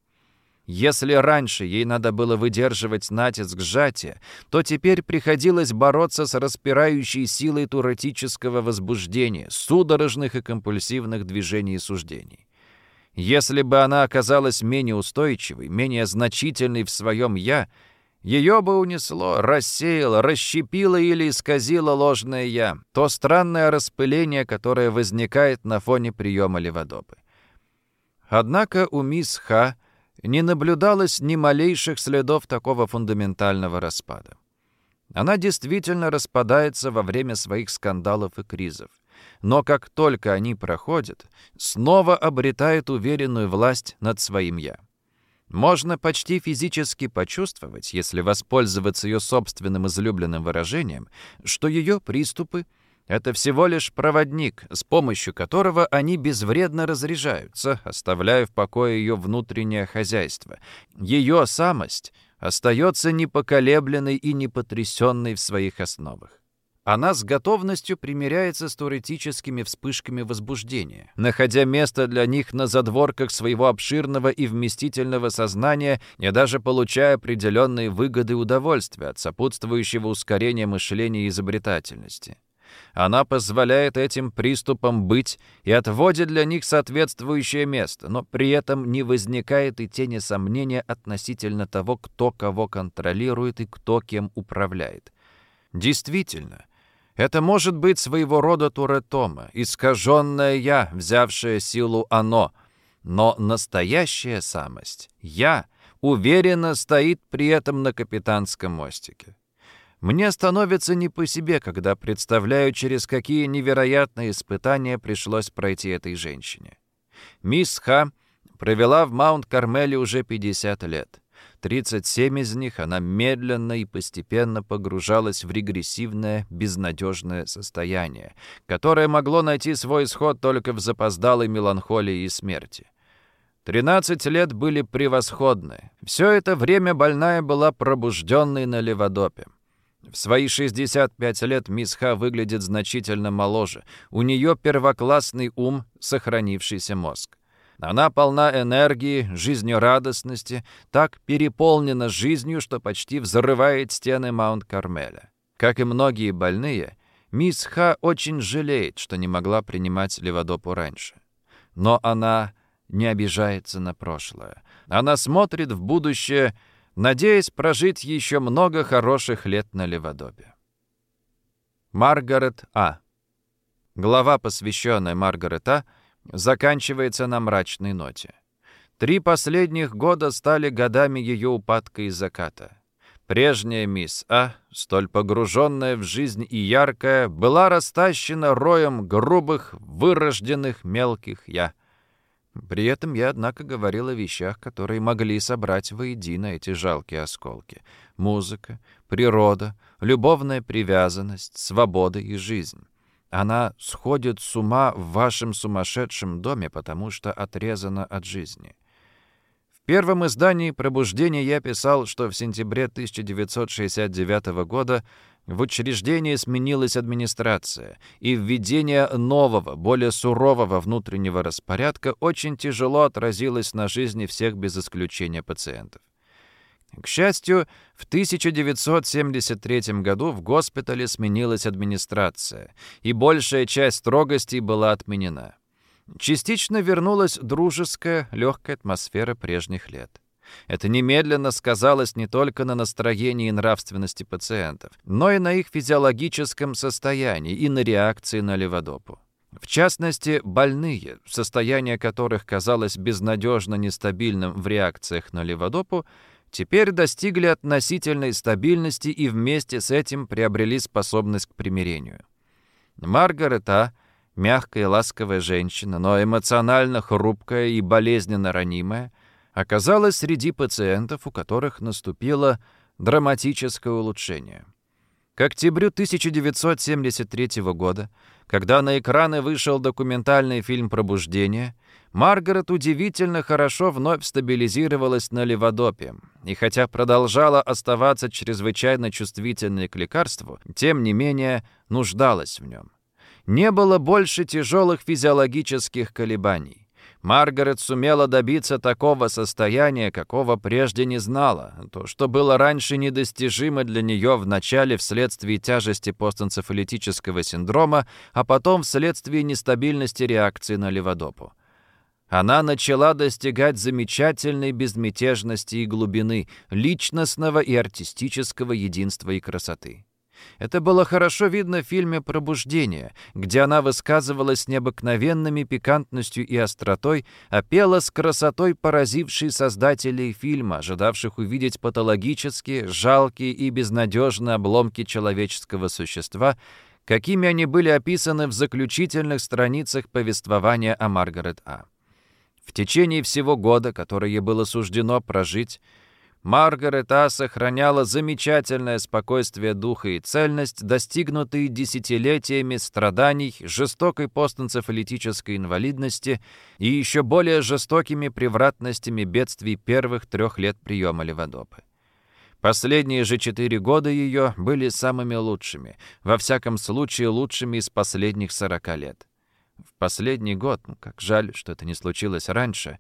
Если раньше ей надо было выдерживать натиск сжатия, то теперь приходилось бороться с распирающей силой туратического возбуждения, судорожных и компульсивных движений и суждений. Если бы она оказалась менее устойчивой, менее значительной в своем «я», ее бы унесло, рассеяло, расщепило или исказило ложное «я», то странное распыление, которое возникает на фоне приема леводопы. Однако у мисс Ха не наблюдалось ни малейших следов такого фундаментального распада. Она действительно распадается во время своих скандалов и кризов но как только они проходят, снова обретает уверенную власть над своим «я». Можно почти физически почувствовать, если воспользоваться ее собственным излюбленным выражением, что ее приступы — это всего лишь проводник, с помощью которого они безвредно разряжаются, оставляя в покое ее внутреннее хозяйство. Ее самость остается непоколебленной и непотрясенной в своих основах. Она с готовностью примиряется с теоретическими вспышками возбуждения, находя место для них на задворках своего обширного и вместительного сознания и даже получая определенные выгоды и удовольствия от сопутствующего ускорения мышления и изобретательности. Она позволяет этим приступам быть и отводит для них соответствующее место, но при этом не возникает и тени сомнения относительно того, кто кого контролирует и кто кем управляет. Действительно, это может быть своего рода туретома, искаженное «я», взявшее силу «оно». Но настоящая самость, «я», уверенно стоит при этом на капитанском мостике. Мне становится не по себе, когда представляю, через какие невероятные испытания пришлось пройти этой женщине. Мисс Ха провела в Маунт-Кармеле уже 50 лет. 37 из них она медленно и постепенно погружалась в регрессивное, безнадежное состояние, которое могло найти свой исход только в запоздалой меланхолии и смерти. 13 лет были превосходны. Все это время больная была пробужденной на леводопе. В свои 65 лет мисс Ха выглядит значительно моложе. У нее первоклассный ум, сохранившийся мозг. Она полна энергии, жизнерадостности, так переполнена жизнью, что почти взрывает стены Маунт-Кармеля. Как и многие больные, мисс Ха очень жалеет, что не могла принимать леводопу раньше. Но она не обижается на прошлое. Она смотрит в будущее – надеясь прожить еще много хороших лет на Леводобе. Маргарет А. Глава, посвященная Маргарет А., заканчивается на мрачной ноте. Три последних года стали годами ее упадка и заката. Прежняя мисс А, столь погруженная в жизнь и яркая, была растащена роем грубых, вырожденных мелких «я». При этом я, однако, говорил о вещах, которые могли собрать воедино эти жалкие осколки. Музыка, природа, любовная привязанность, свобода и жизнь. Она сходит с ума в вашем сумасшедшем доме, потому что отрезана от жизни. В первом издании «Пробуждение» я писал, что в сентябре 1969 года в учреждении сменилась администрация, и введение нового, более сурового внутреннего распорядка очень тяжело отразилось на жизни всех без исключения пациентов. К счастью, в 1973 году в госпитале сменилась администрация, и большая часть строгостей была отменена. Частично вернулась дружеская, легкая атмосфера прежних лет. Это немедленно сказалось не только на настроении и нравственности пациентов, но и на их физиологическом состоянии и на реакции на леводопу. В частности, больные, состояние которых казалось безнадежно нестабильным в реакциях на леводопу, теперь достигли относительной стабильности и вместе с этим приобрели способность к примирению. Маргарет А., мягкая и ласковая женщина, но эмоционально хрупкая и болезненно ранимая, оказалась среди пациентов, у которых наступило драматическое улучшение. К октябрю 1973 года, когда на экраны вышел документальный фильм «Пробуждение», Маргарет удивительно хорошо вновь стабилизировалась на леводопе, и хотя продолжала оставаться чрезвычайно чувствительной к лекарству, тем не менее нуждалась в нем. Не было больше тяжелых физиологических колебаний. Маргарет сумела добиться такого состояния, какого прежде не знала. То, что было раньше недостижимо для нее в начале вследствие тяжести постэнцефалитического синдрома, а потом вследствие нестабильности реакции на леводопу. Она начала достигать замечательной безмятежности и глубины, личностного и артистического единства и красоты. Это было хорошо видно в фильме «Пробуждение», где она высказывалась с необыкновенными пикантностью и остротой, а пела с красотой поразившей создателей фильма, ожидавших увидеть патологические, жалкие и безнадежные обломки человеческого существа, какими они были описаны в заключительных страницах повествования о Маргарет А. В течение всего года, которое ей было суждено прожить, Маргарет А. сохраняла замечательное спокойствие духа и цельность, достигнутые десятилетиями страданий, жестокой постэнцефалитической инвалидности и еще более жестокими превратностями бедствий первых трех лет приема леводопы. Последние же четыре года ее были самыми лучшими, во всяком случае лучшими из последних сорока лет. В последний год, ну как жаль, что это не случилось раньше,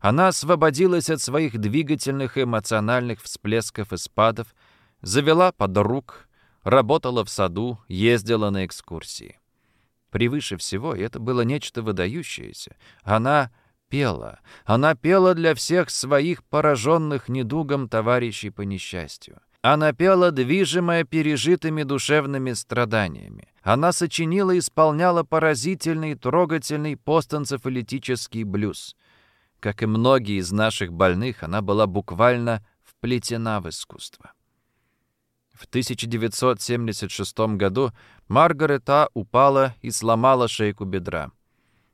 она освободилась от своих двигательных и эмоциональных всплесков и спадов, завела подруг, работала в саду, ездила на экскурсии. Превыше всего, и это было нечто выдающееся, она пела. Она пела для всех своих пораженных недугом товарищей по несчастью. Она пела, движимая пережитыми душевными страданиями. Она сочинила и исполняла поразительный, трогательный постэнцефалитический блюз. Как и многие из наших больных, она была буквально вплетена в искусство. В 1976 году Маргарет А. упала и сломала шейку бедра.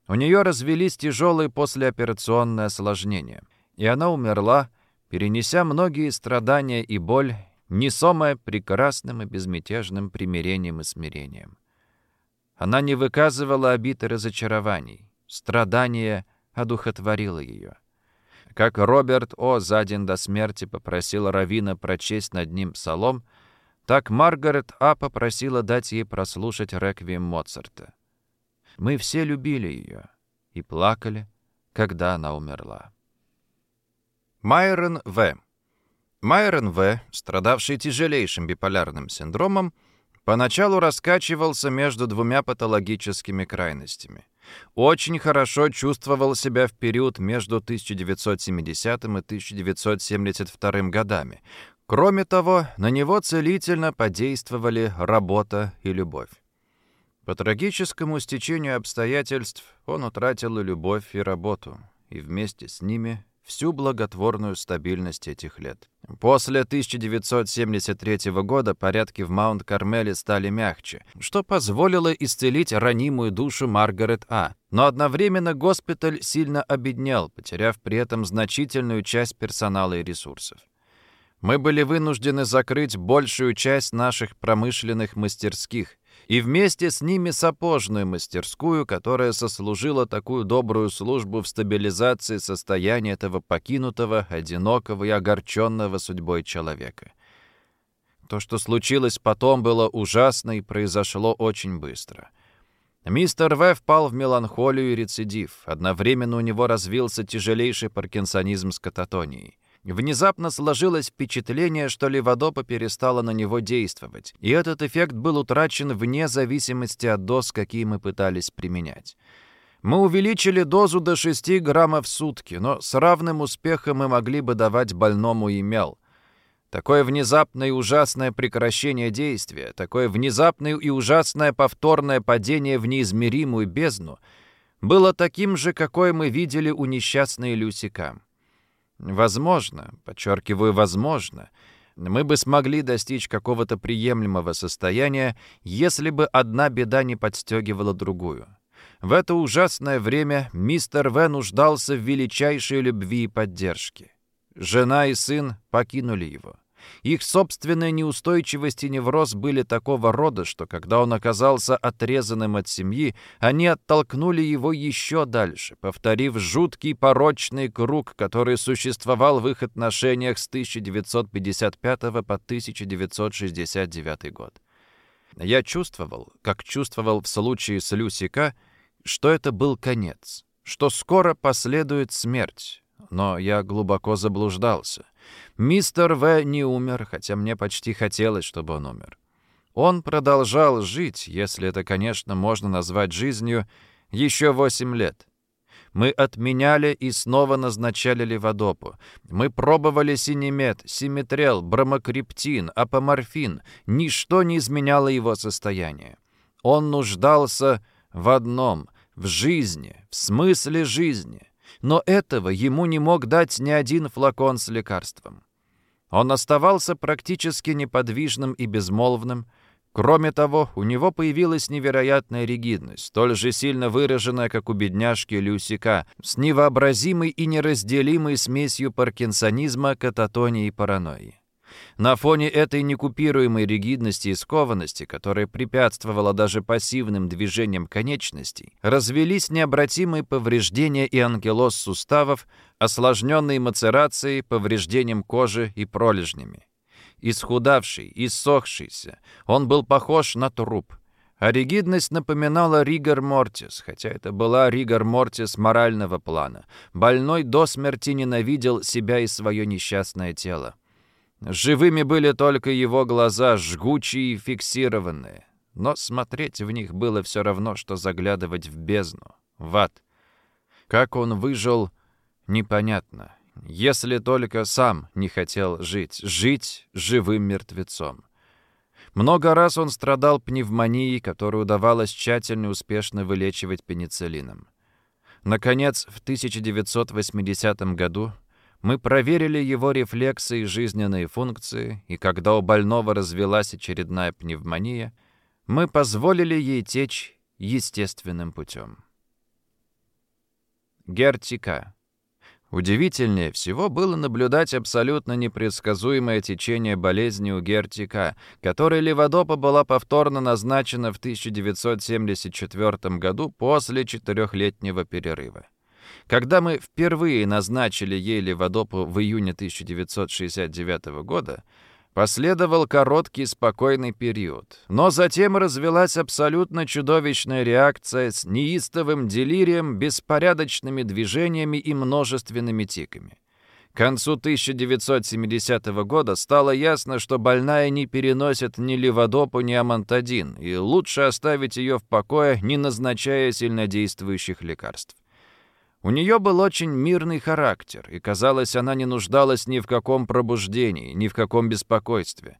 У нее развелись тяжелые послеоперационные осложнения, и она умерла, перенеся многие страдания и боль, несомая прекрасным и безмятежным примирением и смирением. Она не выказывала обид и разочарований. Страдание одухотворило ее. Как Роберт О. за день до смерти попросил Равина прочесть над ним псалом, так Маргарет А. попросила дать ей прослушать реквием Моцарта. Мы все любили ее и плакали, когда она умерла. Майрон В. Майрон В., страдавший тяжелейшим биполярным синдромом, поначалу раскачивался между двумя патологическими крайностями. Очень хорошо чувствовал себя в период между 1970 и 1972 годами, Кроме того, на него целительно подействовали работа и любовь. По трагическому стечению обстоятельств он утратил и любовь, и работу, и вместе с ними всю благотворную стабильность этих лет. После 1973 года порядки в Маунт-Кармеле стали мягче, что позволило исцелить ранимую душу Маргарет А. Но одновременно госпиталь сильно обеднял, потеряв при этом значительную часть персонала и ресурсов. Мы были вынуждены закрыть большую часть наших промышленных мастерских и вместе с ними сапожную мастерскую, которая сослужила такую добрую службу в стабилизации состояния этого покинутого, одинокого и огорченного судьбой человека. То, что случилось потом, было ужасно и произошло очень быстро. Мистер В. впал в меланхолию и рецидив. Одновременно у него развился тяжелейший паркинсонизм с кататонией. Внезапно сложилось впечатление, что леводопа перестала на него действовать, и этот эффект был утрачен вне зависимости от доз, какие мы пытались применять. Мы увеличили дозу до 6 граммов в сутки, но с равным успехом мы могли бы давать больному и мел. Такое внезапное и ужасное прекращение действия, такое внезапное и ужасное повторное падение в неизмеримую бездну было таким же, какое мы видели у несчастной Люси Кам. Возможно, подчеркиваю, возможно, мы бы смогли достичь какого-то приемлемого состояния, если бы одна беда не подстегивала другую. В это ужасное время мистер В нуждался в величайшей любви и поддержке. Жена и сын покинули его. Их собственная неустойчивость и невроз были такого рода, что когда он оказался отрезанным от семьи, они оттолкнули его еще дальше, повторив жуткий порочный круг, который существовал в их отношениях с 1955 по 1969 год. Я чувствовал, как чувствовал в случае с Люси К., что это был конец, что скоро последует смерть, но я глубоко заблуждался. Мистер В. не умер, хотя мне почти хотелось, чтобы он умер. Он продолжал жить, если это, конечно, можно назвать жизнью, еще восемь лет. Мы отменяли и снова назначали леводопу. Мы пробовали синемет, симметрел, бромокриптин, апоморфин. Ничто не изменяло его состояние. Он нуждался в одном — в жизни, в смысле жизни — но этого ему не мог дать ни один флакон с лекарством. Он оставался практически неподвижным и безмолвным. Кроме того, у него появилась невероятная ригидность, столь же сильно выраженная, как у бедняжки Люсика, с невообразимой и неразделимой смесью паркинсонизма, кататонии и паранойи. На фоне этой некупируемой ригидности и скованности, которая препятствовала даже пассивным движениям конечностей, развелись необратимые повреждения и анкилоз суставов, осложненные мацерацией, повреждением кожи и пролежнями. исхудавший, иссохшийся. Он был похож на труп. А ригидность напоминала ригор мортис, хотя это была ригор мортис морального плана. Больной до смерти ненавидел себя и свое несчастное тело. Живыми были только его глаза, жгучие и фиксированные. Но смотреть в них было все равно, что заглядывать в бездну, в ад. Как он выжил, непонятно. Если только сам не хотел жить, жить живым мертвецом. Много раз он страдал пневмонией, которую удавалось тщательно и успешно вылечивать пенициллином. Наконец, в 1980 году мы проверили его рефлексы и жизненные функции, и когда у больного развелась очередная пневмония, мы позволили ей течь естественным путем. Гертика. Удивительнее всего было наблюдать абсолютно непредсказуемое течение болезни у Гертика, которой Леводопа была повторно назначена в 1974 году после четырехлетнего перерыва. Когда мы впервые назначили ей Леводопу в июне 1969 года, Последовал короткий спокойный период, но затем развелась абсолютно чудовищная реакция с неистовым делирием, беспорядочными движениями и множественными тиками. К концу 1970 года стало ясно, что больная не переносит ни леводопу, ни амантадин, и лучше оставить ее в покое, не назначая сильнодействующих лекарств. У нее был очень мирный характер, и, казалось, она не нуждалась ни в каком пробуждении, ни в каком беспокойстве.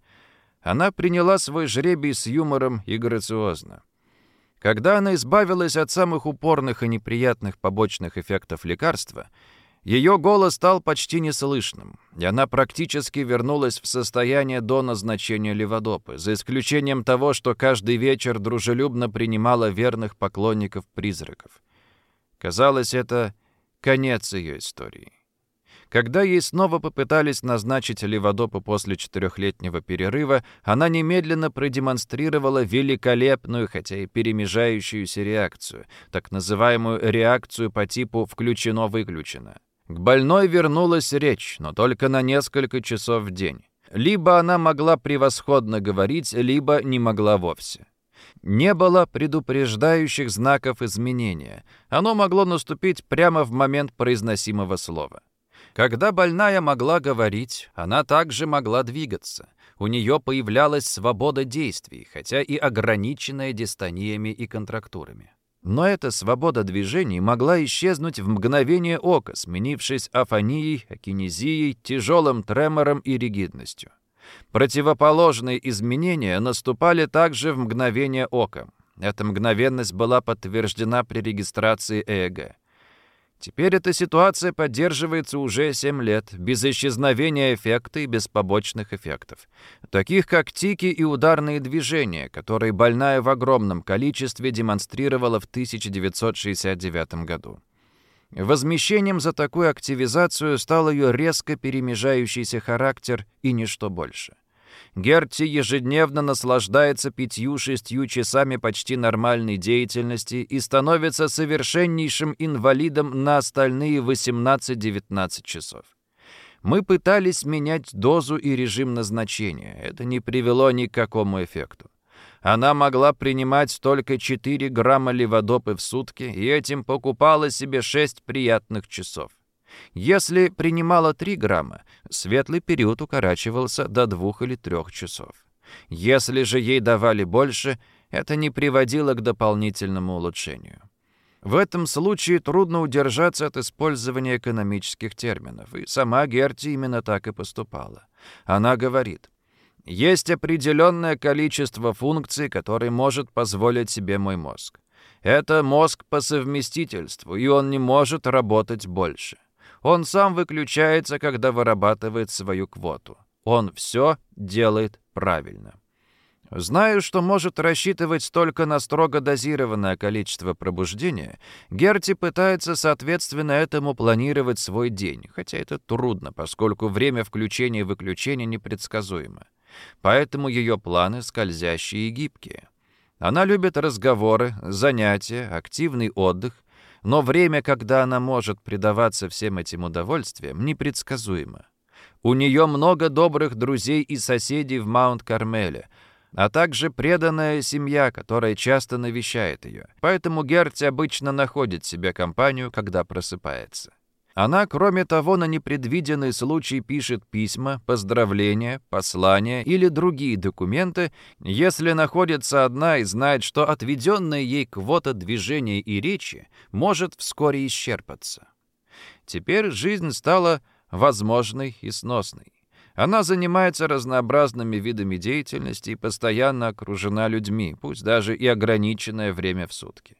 Она приняла свой жребий с юмором и грациозно. Когда она избавилась от самых упорных и неприятных побочных эффектов лекарства, ее голос стал почти неслышным, и она практически вернулась в состояние до назначения леводопы, за исключением того, что каждый вечер дружелюбно принимала верных поклонников призраков. Казалось, это конец ее истории. Когда ей снова попытались назначить Леводопу после четырехлетнего перерыва, она немедленно продемонстрировала великолепную, хотя и перемежающуюся реакцию, так называемую реакцию по типу «включено-выключено». К больной вернулась речь, но только на несколько часов в день. Либо она могла превосходно говорить, либо не могла вовсе. Не было предупреждающих знаков изменения. Оно могло наступить прямо в момент произносимого слова. Когда больная могла говорить, она также могла двигаться. У нее появлялась свобода действий, хотя и ограниченная дистониями и контрактурами. Но эта свобода движений могла исчезнуть в мгновение ока, сменившись афонией, акинезией, тяжелым тремором и ригидностью. Противоположные изменения наступали также в мгновение ока. Эта мгновенность была подтверждена при регистрации ЭЭГ. Теперь эта ситуация поддерживается уже 7 лет, без исчезновения эффекта и без побочных эффектов, таких как тики и ударные движения, которые больная в огромном количестве демонстрировала в 1969 году. Возмещением за такую активизацию стал ее резко перемежающийся характер и ничто больше. Герти ежедневно наслаждается пятью-шестью часами почти нормальной деятельности и становится совершеннейшим инвалидом на остальные 18-19 часов. Мы пытались менять дозу и режим назначения. Это не привело ни к какому эффекту. Она могла принимать только 4 грамма леводопы в сутки и этим покупала себе 6 приятных часов. Если принимала 3 грамма, светлый период укорачивался до 2 или 3 часов. Если же ей давали больше, это не приводило к дополнительному улучшению. В этом случае трудно удержаться от использования экономических терминов, и сама Герти именно так и поступала. Она говорит, есть определенное количество функций, которые может позволить себе мой мозг. Это мозг по совместительству, и он не может работать больше. Он сам выключается, когда вырабатывает свою квоту. Он все делает правильно. Знаю, что может рассчитывать только на строго дозированное количество пробуждения, Герти пытается соответственно этому планировать свой день, хотя это трудно, поскольку время включения и выключения непредсказуемо. Поэтому ее планы скользящие и гибкие. Она любит разговоры, занятия, активный отдых, но время, когда она может предаваться всем этим удовольствиям, непредсказуемо. У нее много добрых друзей и соседей в Маунт-Кармеле, а также преданная семья, которая часто навещает ее. Поэтому Герти обычно находит себе компанию, когда просыпается. Она, кроме того, на непредвиденный случай пишет письма, поздравления, послания или другие документы, если находится одна и знает, что отведенная ей квота движения и речи может вскоре исчерпаться. Теперь жизнь стала возможной и сносной. Она занимается разнообразными видами деятельности и постоянно окружена людьми, пусть даже и ограниченное время в сутки.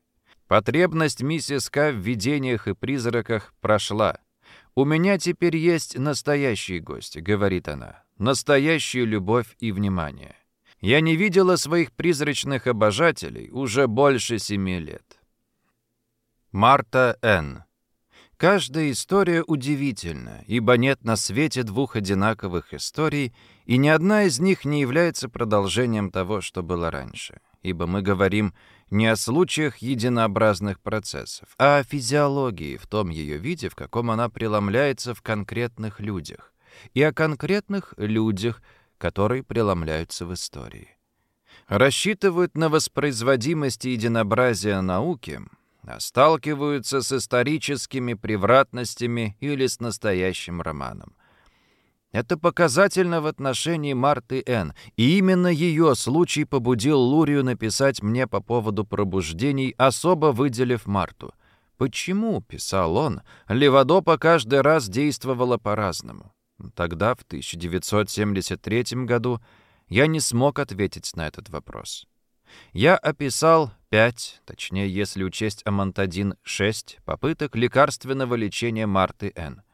Потребность миссис К в видениях и призраках прошла. «У меня теперь есть настоящие гости», — говорит она. «Настоящую любовь и внимание. Я не видела своих призрачных обожателей уже больше семи лет». Марта Н. Каждая история удивительна, ибо нет на свете двух одинаковых историй, и ни одна из них не является продолжением того, что было раньше. Ибо мы говорим не о случаях единообразных процессов, а о физиологии в том ее виде, в каком она преломляется в конкретных людях, и о конкретных людях, которые преломляются в истории. Рассчитывают на воспроизводимость единообразия науки, а сталкиваются с историческими превратностями или с настоящим романом. Это показательно в отношении Марты Н. И именно ее случай побудил Лурию написать мне по поводу пробуждений, особо выделив Марту. «Почему?» — писал он. «Леводопа каждый раз действовала по-разному». Тогда, в 1973 году, я не смог ответить на этот вопрос. Я описал пять, точнее, если учесть амантадин, шесть попыток лекарственного лечения Марты Н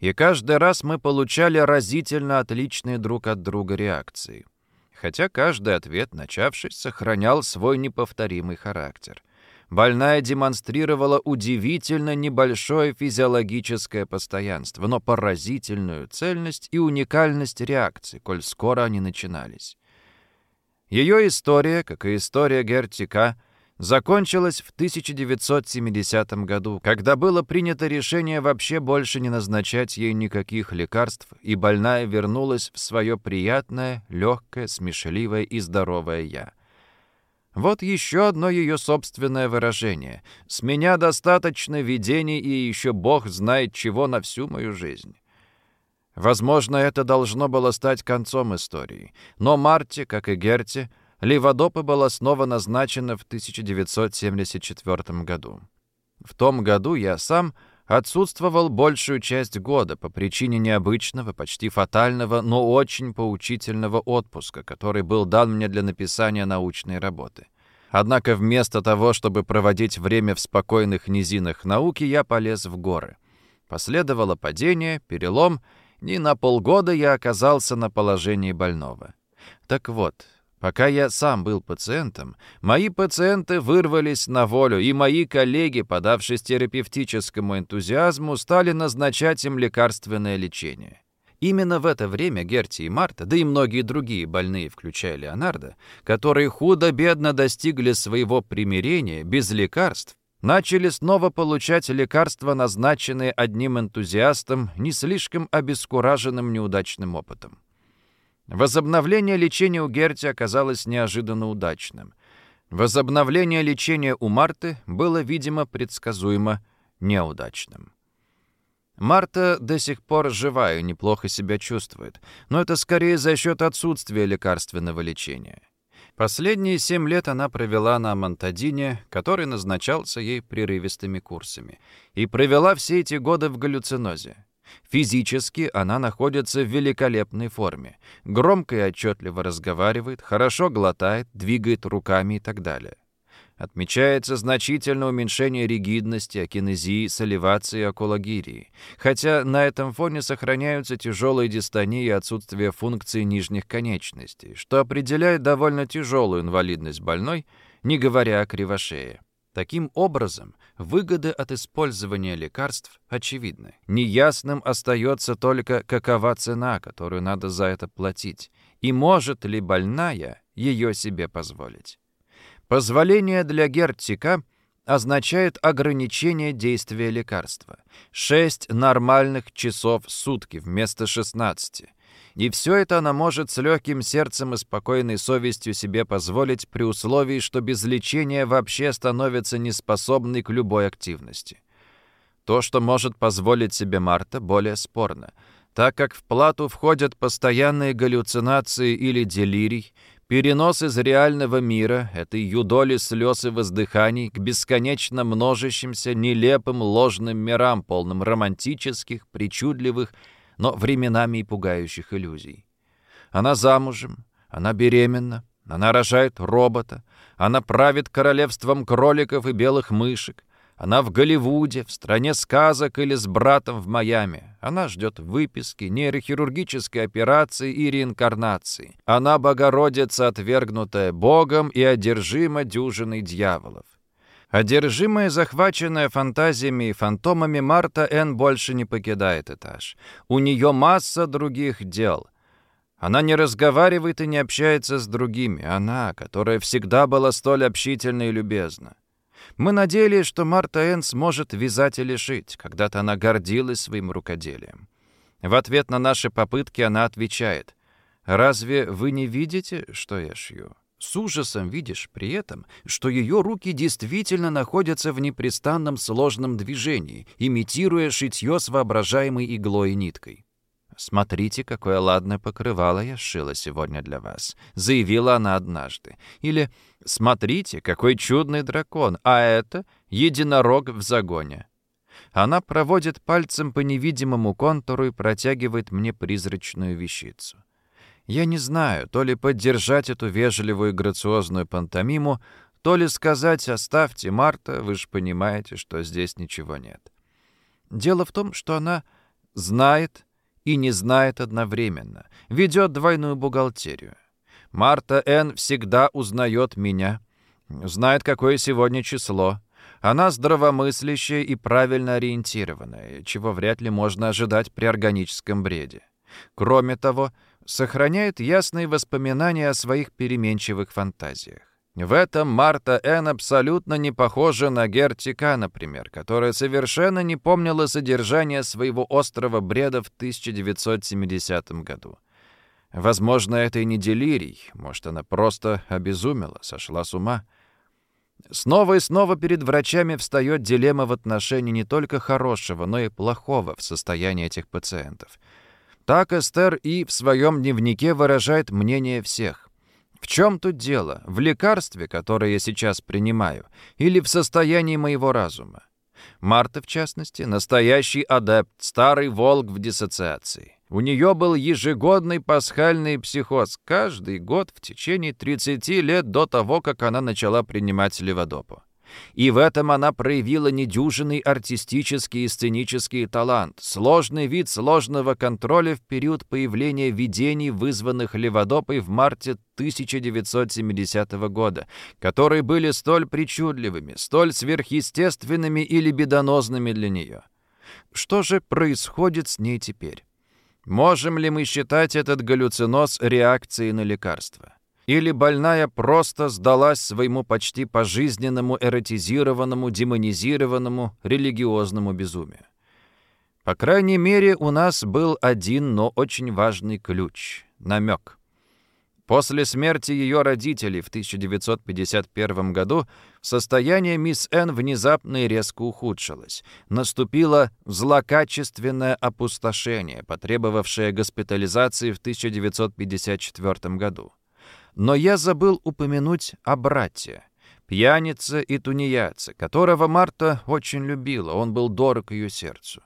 и каждый раз мы получали разительно отличные друг от друга реакции. Хотя каждый ответ, начавшись, сохранял свой неповторимый характер. Больная демонстрировала удивительно небольшое физиологическое постоянство, но поразительную цельность и уникальность реакций, коль скоро они начинались. Ее история, как и история Гертика, закончилась в 1970 году, когда было принято решение вообще больше не назначать ей никаких лекарств, и больная вернулась в свое приятное, легкое, смешливое и здоровое «я». Вот еще одно ее собственное выражение. «С меня достаточно видений, и еще Бог знает чего на всю мою жизнь». Возможно, это должно было стать концом истории. Но Марте, как и Герте, Ливадопа была снова назначена в 1974 году. В том году я сам отсутствовал большую часть года по причине необычного, почти фатального, но очень поучительного отпуска, который был дан мне для написания научной работы. Однако вместо того, чтобы проводить время в спокойных низинах науки, я полез в горы. Последовало падение, перелом, и на полгода я оказался на положении больного. Так вот, Пока я сам был пациентом, мои пациенты вырвались на волю, и мои коллеги, подавшись терапевтическому энтузиазму, стали назначать им лекарственное лечение. Именно в это время Герти и Марта, да и многие другие больные, включая Леонардо, которые худо-бедно достигли своего примирения без лекарств, начали снова получать лекарства, назначенные одним энтузиастом, не слишком обескураженным неудачным опытом. Возобновление лечения у Герти оказалось неожиданно удачным. Возобновление лечения у Марты было, видимо, предсказуемо неудачным. Марта до сих пор жива и неплохо себя чувствует, но это скорее за счет отсутствия лекарственного лечения. Последние семь лет она провела на Монтадине, который назначался ей прерывистыми курсами, и провела все эти годы в галлюцинозе. Физически она находится в великолепной форме. Громко и отчетливо разговаривает, хорошо глотает, двигает руками и так далее. Отмечается значительное уменьшение ригидности, акинезии, саливации и окологирии. Хотя на этом фоне сохраняются тяжелые дистонии и отсутствие функции нижних конечностей, что определяет довольно тяжелую инвалидность больной, не говоря о кривошее. Таким образом, выгоды от использования лекарств очевидны. Неясным остается только, какова цена, которую надо за это платить, и может ли больная ее себе позволить. Позволение для Гертика означает ограничение действия лекарства. 6 нормальных часов в сутки вместо 16. И все это она может с легким сердцем и спокойной совестью себе позволить при условии, что без лечения вообще становится неспособной к любой активности. То, что может позволить себе Марта, более спорно, так как в плату входят постоянные галлюцинации или делирий, перенос из реального мира, этой юдоли слез и воздыханий, к бесконечно множащимся, нелепым, ложным мирам, полным романтических, причудливых, но временами и пугающих иллюзий. Она замужем, она беременна, она рожает робота, она правит королевством кроликов и белых мышек, она в Голливуде, в стране сказок или с братом в Майами. Она ждет выписки, нейрохирургической операции и реинкарнации. Она Богородица, отвергнутая Богом и одержима дюжиной дьяволов. Одержимая, захваченная фантазиями и фантомами, Марта Н. больше не покидает этаж. У нее масса других дел. Она не разговаривает и не общается с другими. Она, которая всегда была столь общительна и любезна. Мы надеялись, что Марта Н. сможет вязать или шить. Когда-то она гордилась своим рукоделием. В ответ на наши попытки она отвечает. «Разве вы не видите, что я шью?» С ужасом видишь при этом, что ее руки действительно находятся в непрестанном сложном движении, имитируя шитье с воображаемой иглой и ниткой. «Смотрите, какое ладное покрывало я сшила сегодня для вас», — заявила она однажды. Или «Смотрите, какой чудный дракон, а это единорог в загоне». Она проводит пальцем по невидимому контуру и протягивает мне призрачную вещицу. Я не знаю, то ли поддержать эту вежливую и грациозную пантомиму, то ли сказать «оставьте Марта, вы же понимаете, что здесь ничего нет». Дело в том, что она знает и не знает одновременно, ведет двойную бухгалтерию. Марта Н. всегда узнает меня, знает, какое сегодня число. Она здравомыслящая и правильно ориентированная, чего вряд ли можно ожидать при органическом бреде. Кроме того, сохраняет ясные воспоминания о своих переменчивых фантазиях. В этом Марта Н. абсолютно не похожа на Гертика, например, которая совершенно не помнила содержание своего острого бреда в 1970 году. Возможно, это и не делирий, может, она просто обезумела, сошла с ума. Снова и снова перед врачами встает дилемма в отношении не только хорошего, но и плохого в состоянии этих пациентов — так Эстер И в своем дневнике выражает мнение всех. В чем тут дело? В лекарстве, которое я сейчас принимаю, или в состоянии моего разума? Марта, в частности, настоящий адепт, старый волк в диссоциации. У нее был ежегодный пасхальный психоз каждый год в течение 30 лет до того, как она начала принимать леводопу. И в этом она проявила недюжинный артистический и сценический талант, сложный вид сложного контроля в период появления видений, вызванных Леводопой в марте 1970 года, которые были столь причудливыми, столь сверхъестественными и либидонозными для нее. Что же происходит с ней теперь? Можем ли мы считать этот галлюциноз реакцией на лекарство? Или больная просто сдалась своему почти пожизненному эротизированному, демонизированному, религиозному безумию. По крайней мере, у нас был один, но очень важный ключ — намек. После смерти ее родителей в 1951 году состояние мисс Н внезапно и резко ухудшилось. Наступило злокачественное опустошение, потребовавшее госпитализации в 1954 году. Но я забыл упомянуть о брате, пьянице и тунеядце, которого Марта очень любила, он был дорог ее сердцу.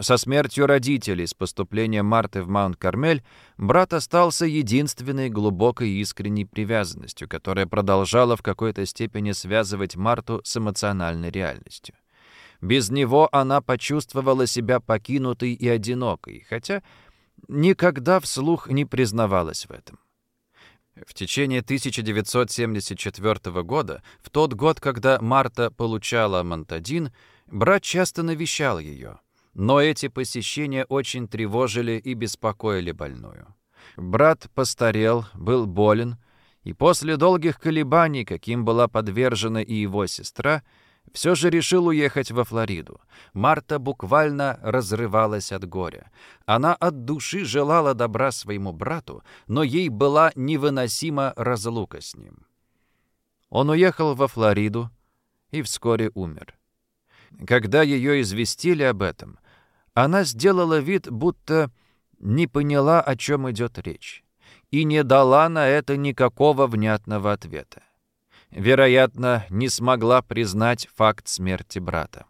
Со смертью родителей, с поступлением Марты в Маунт-Кармель, брат остался единственной глубокой и искренней привязанностью, которая продолжала в какой-то степени связывать Марту с эмоциональной реальностью. Без него она почувствовала себя покинутой и одинокой, хотя никогда вслух не признавалась в этом. В течение 1974 года, в тот год, когда Марта получала Монтадин, брат часто навещал ее. Но эти посещения очень тревожили и беспокоили больную. Брат постарел, был болен, И после долгих колебаний, каким была подвержена и его сестра, все же решил уехать во Флориду. Марта буквально разрывалась от горя. Она от души желала добра своему брату, но ей была невыносима разлука с ним. Он уехал во Флориду и вскоре умер. Когда ее известили об этом, она сделала вид, будто не поняла, о чем идет речь, и не дала на это никакого внятного ответа вероятно, не смогла признать факт смерти брата.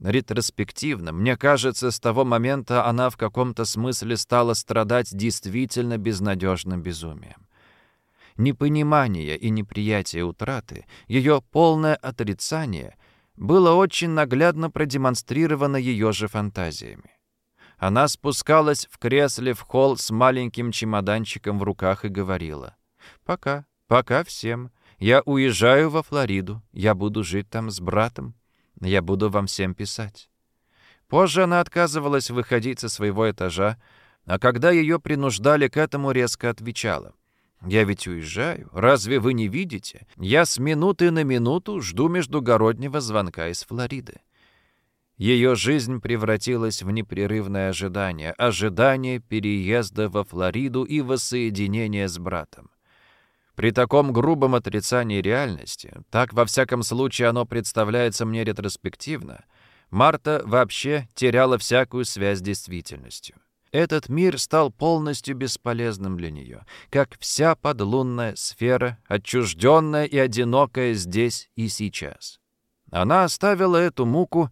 Ретроспективно, мне кажется, с того момента она в каком-то смысле стала страдать действительно безнадежным безумием. Непонимание и неприятие утраты, ее полное отрицание было очень наглядно продемонстрировано ее же фантазиями. Она спускалась в кресле в холл с маленьким чемоданчиком в руках и говорила «Пока, пока всем. Я уезжаю во Флориду. Я буду жить там с братом. Я буду вам всем писать». Позже она отказывалась выходить со своего этажа, а когда ее принуждали к этому, резко отвечала. «Я ведь уезжаю. Разве вы не видите? Я с минуты на минуту жду междугороднего звонка из Флориды». Ее жизнь превратилась в непрерывное ожидание, ожидание переезда во Флориду и воссоединения с братом. При таком грубом отрицании реальности, так во всяком случае оно представляется мне ретроспективно, Марта вообще теряла всякую связь с действительностью. Этот мир стал полностью бесполезным для нее, как вся подлунная сфера, отчужденная и одинокая здесь и сейчас. Она оставила эту муку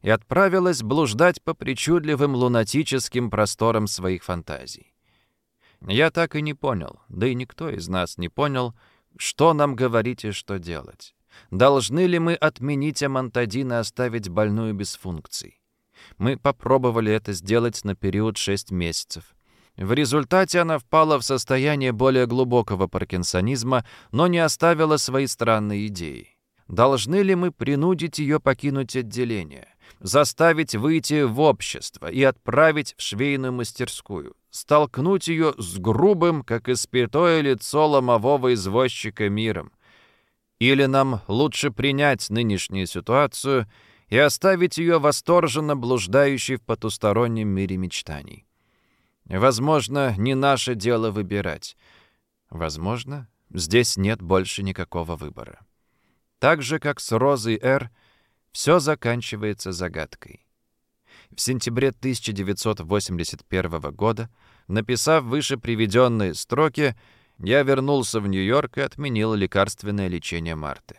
и отправилась блуждать по причудливым лунатическим просторам своих фантазий. Я так и не понял, да и никто из нас не понял, что нам говорить и что делать. Должны ли мы отменить амантадин и оставить больную без функций? Мы попробовали это сделать на период 6 месяцев. В результате она впала в состояние более глубокого паркинсонизма, но не оставила свои странные идеи. Должны ли мы принудить ее покинуть отделение? Заставить выйти в общество и отправить в швейную мастерскую, столкнуть ее с грубым, как испятое лицо ломового извозчика миром. Или нам лучше принять нынешнюю ситуацию и оставить ее восторженно блуждающей в потустороннем мире мечтаний. Возможно, не наше дело выбирать. Возможно, здесь нет больше никакого выбора. Так же, как с Розой Р., все заканчивается загадкой. В сентябре 1981 года, написав выше приведенные строки, я вернулся в Нью-Йорк и отменил лекарственное лечение Марты.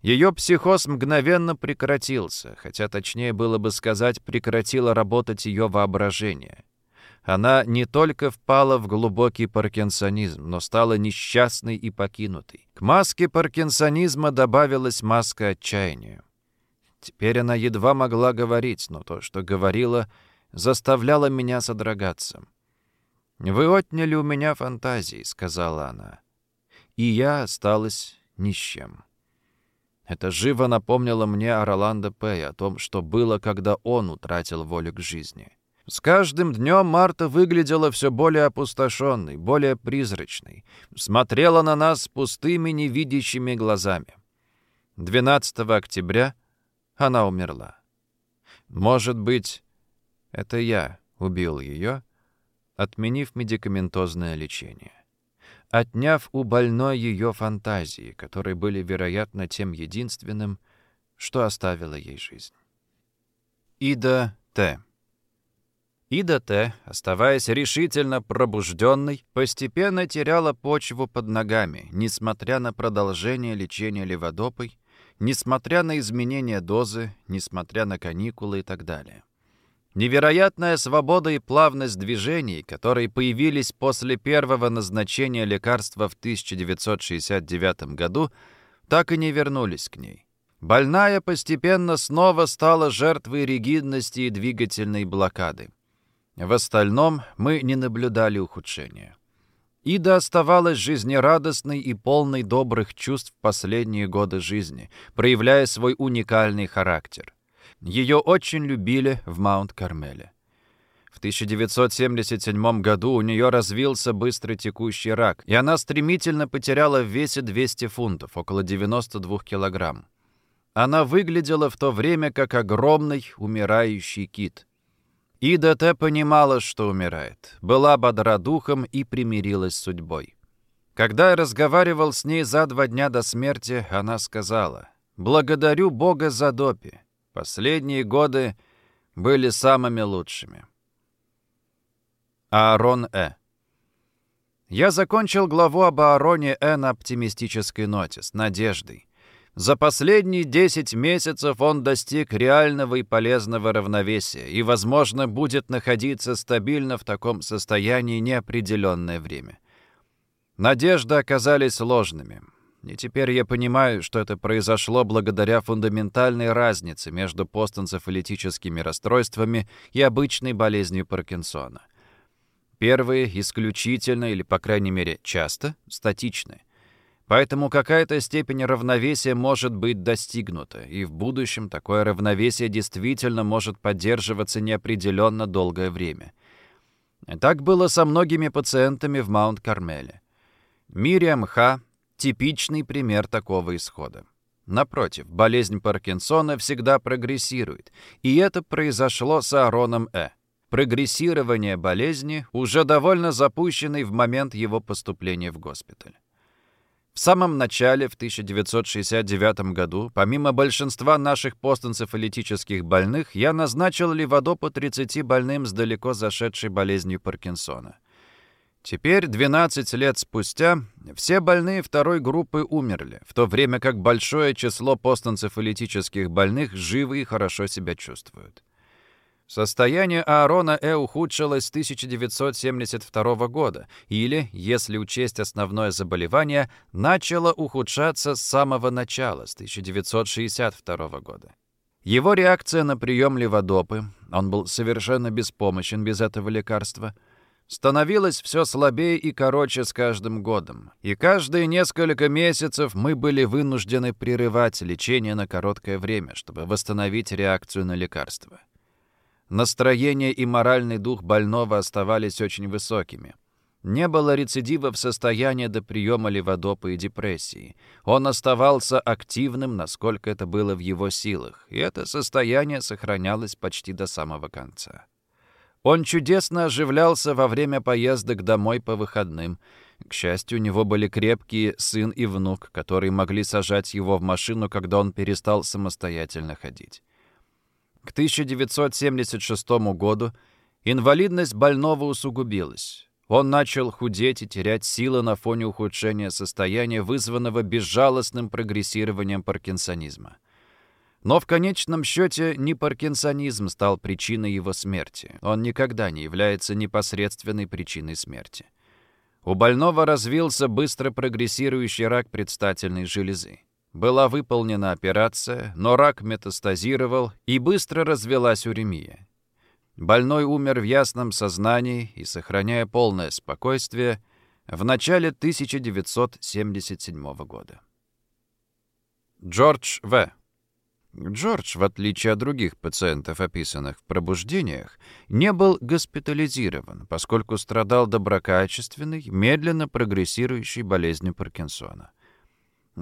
Ее психоз мгновенно прекратился, хотя точнее было бы сказать, прекратило работать ее воображение. Она не только впала в глубокий паркинсонизм, но стала несчастной и покинутой. К маске паркинсонизма добавилась маска отчаяния. Теперь она едва могла говорить, но то, что говорила, заставляло меня содрогаться. «Вы отняли у меня фантазии», — сказала она. «И я осталась ни с чем». Это живо напомнило мне о Роландо Пэй, о том, что было, когда он утратил волю к жизни. С каждым днем Марта выглядела все более опустошенной, более призрачной, смотрела на нас пустыми невидящими глазами. 12 октября она умерла. Может быть, это я убил ее, отменив медикаментозное лечение. Отняв у больной ее фантазии, которые были, вероятно, тем единственным, что оставило ей жизнь. Ида Т. Ида Т, оставаясь решительно пробужденной, постепенно теряла почву под ногами, несмотря на продолжение лечения леводопой несмотря на изменения дозы, несмотря на каникулы и так далее. Невероятная свобода и плавность движений, которые появились после первого назначения лекарства в 1969 году, так и не вернулись к ней. Больная постепенно снова стала жертвой ригидности и двигательной блокады. В остальном мы не наблюдали ухудшения. Ида оставалась жизнерадостной и полной добрых чувств последние годы жизни, проявляя свой уникальный характер. Ее очень любили в Маунт-Кармеле. В 1977 году у нее развился быстро текущий рак, и она стремительно потеряла в весе 200 фунтов, около 92 килограмм. Она выглядела в то время как огромный умирающий кит. Ида Т. понимала, что умирает, была бодра духом и примирилась с судьбой. Когда я разговаривал с ней за два дня до смерти, она сказала, «Благодарю Бога за допи. Последние годы были самыми лучшими». Аарон Э. Я закончил главу об Аароне Э на оптимистической ноте, с надеждой. За последние 10 месяцев он достиг реального и полезного равновесия и, возможно, будет находиться стабильно в таком состоянии неопределенное время. Надежды оказались ложными. И теперь я понимаю, что это произошло благодаря фундаментальной разнице между постэнцефалитическими расстройствами и обычной болезнью Паркинсона. Первые исключительно, или, по крайней мере, часто, статичны. Поэтому какая-то степень равновесия может быть достигнута, и в будущем такое равновесие действительно может поддерживаться неопределенно долгое время. Так было со многими пациентами в Маунт-Кармеле. Мириам Ха – типичный пример такого исхода. Напротив, болезнь Паркинсона всегда прогрессирует, и это произошло с Аароном Э. Прогрессирование болезни уже довольно запущенный в момент его поступления в госпиталь. В самом начале, в 1969 году, помимо большинства наших постэнцефалитических больных, я назначил леводопу 30 больным с далеко зашедшей болезнью Паркинсона. Теперь, 12 лет спустя, все больные второй группы умерли, в то время как большое число постэнцефалитических больных живы и хорошо себя чувствуют. Состояние Аарона Э ухудшилось с 1972 года, или, если учесть основное заболевание, начало ухудшаться с самого начала, с 1962 года. Его реакция на прием леводопы, он был совершенно беспомощен без этого лекарства – становилось все слабее и короче с каждым годом. И каждые несколько месяцев мы были вынуждены прерывать лечение на короткое время, чтобы восстановить реакцию на лекарства. Настроение и моральный дух больного оставались очень высокими. Не было рецидивов состояния до приема леводопа и депрессии. Он оставался активным, насколько это было в его силах, и это состояние сохранялось почти до самого конца. Он чудесно оживлялся во время поездок домой по выходным. К счастью, у него были крепкие сын и внук, которые могли сажать его в машину, когда он перестал самостоятельно ходить. К 1976 году инвалидность больного усугубилась. Он начал худеть и терять силы на фоне ухудшения состояния, вызванного безжалостным прогрессированием паркинсонизма. Но в конечном счете не паркинсонизм стал причиной его смерти. Он никогда не является непосредственной причиной смерти. У больного развился быстро прогрессирующий рак предстательной железы. Была выполнена операция, но рак метастазировал и быстро развелась уремия. Больной умер в ясном сознании и, сохраняя полное спокойствие, в начале 1977 года. Джордж В. Джордж, в отличие от других пациентов, описанных в пробуждениях, не был госпитализирован, поскольку страдал доброкачественной, медленно прогрессирующей болезнью Паркинсона.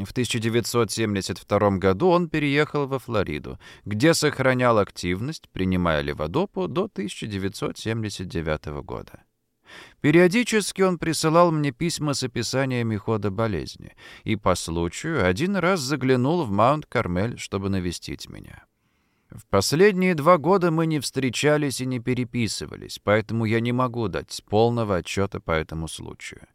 В 1972 году он переехал во Флориду, где сохранял активность, принимая леводопу до 1979 года. Периодически он присылал мне письма с описаниями хода болезни, и по случаю один раз заглянул в Маунт-Кармель, чтобы навестить меня. В последние два года мы не встречались и не переписывались, поэтому я не могу дать полного отчета по этому случаю.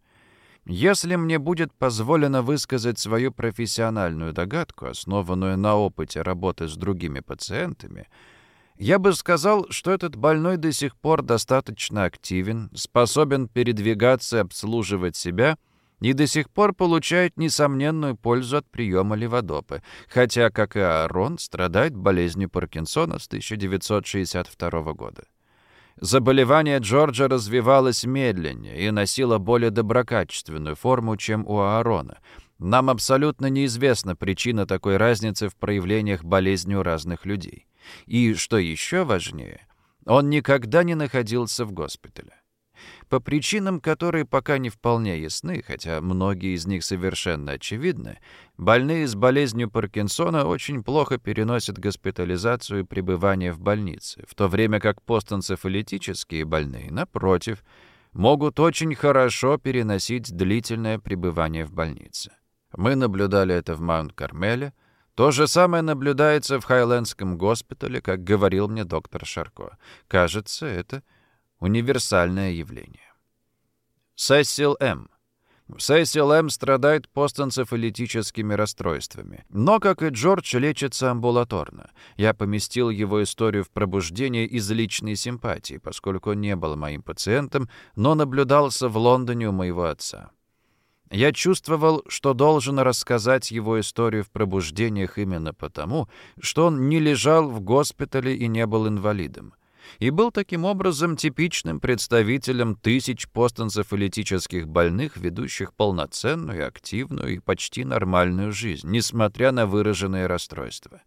Если мне будет позволено высказать свою профессиональную догадку, основанную на опыте работы с другими пациентами — я бы сказал, что этот больной до сих пор достаточно активен, способен передвигаться и обслуживать себя и до сих пор получает несомненную пользу от приема леводопы, хотя, как и Аарон, страдает болезнью Паркинсона с 1962 года. Заболевание Джорджа развивалось медленнее и носило более доброкачественную форму, чем у Аарона. Нам абсолютно неизвестна причина такой разницы в проявлениях болезни у разных людей. И, что еще важнее, Он никогда не находился в госпитале. По причинам, которые пока не вполне ясны, хотя многие из них совершенно очевидны, больные с болезнью Паркинсона очень плохо переносят госпитализацию и пребывание в больнице, в то время как постэнцефалитические больные, напротив, могут очень хорошо переносить длительное пребывание в больнице. Мы наблюдали это в Маунт-Кармеле. То же самое наблюдается в Хайлендском госпитале, как говорил мне доктор Шарко. Кажется, это универсальное явление. Сесил М. Сесил М. страдает постэнцефалитическими расстройствами. Но, как и Джордж, лечится амбулаторно. Я поместил его историю в пробуждение из личной симпатии, поскольку он не был моим пациентом, но наблюдался в Лондоне у моего отца. Я чувствовал, что должен рассказать его историю в пробуждениях именно потому, что он не лежал в госпитале и не был инвалидом и был таким образом типичным представителем тысяч постэнцефалитических больных, ведущих полноценную, активную и почти нормальную жизнь, несмотря на выраженные расстройства.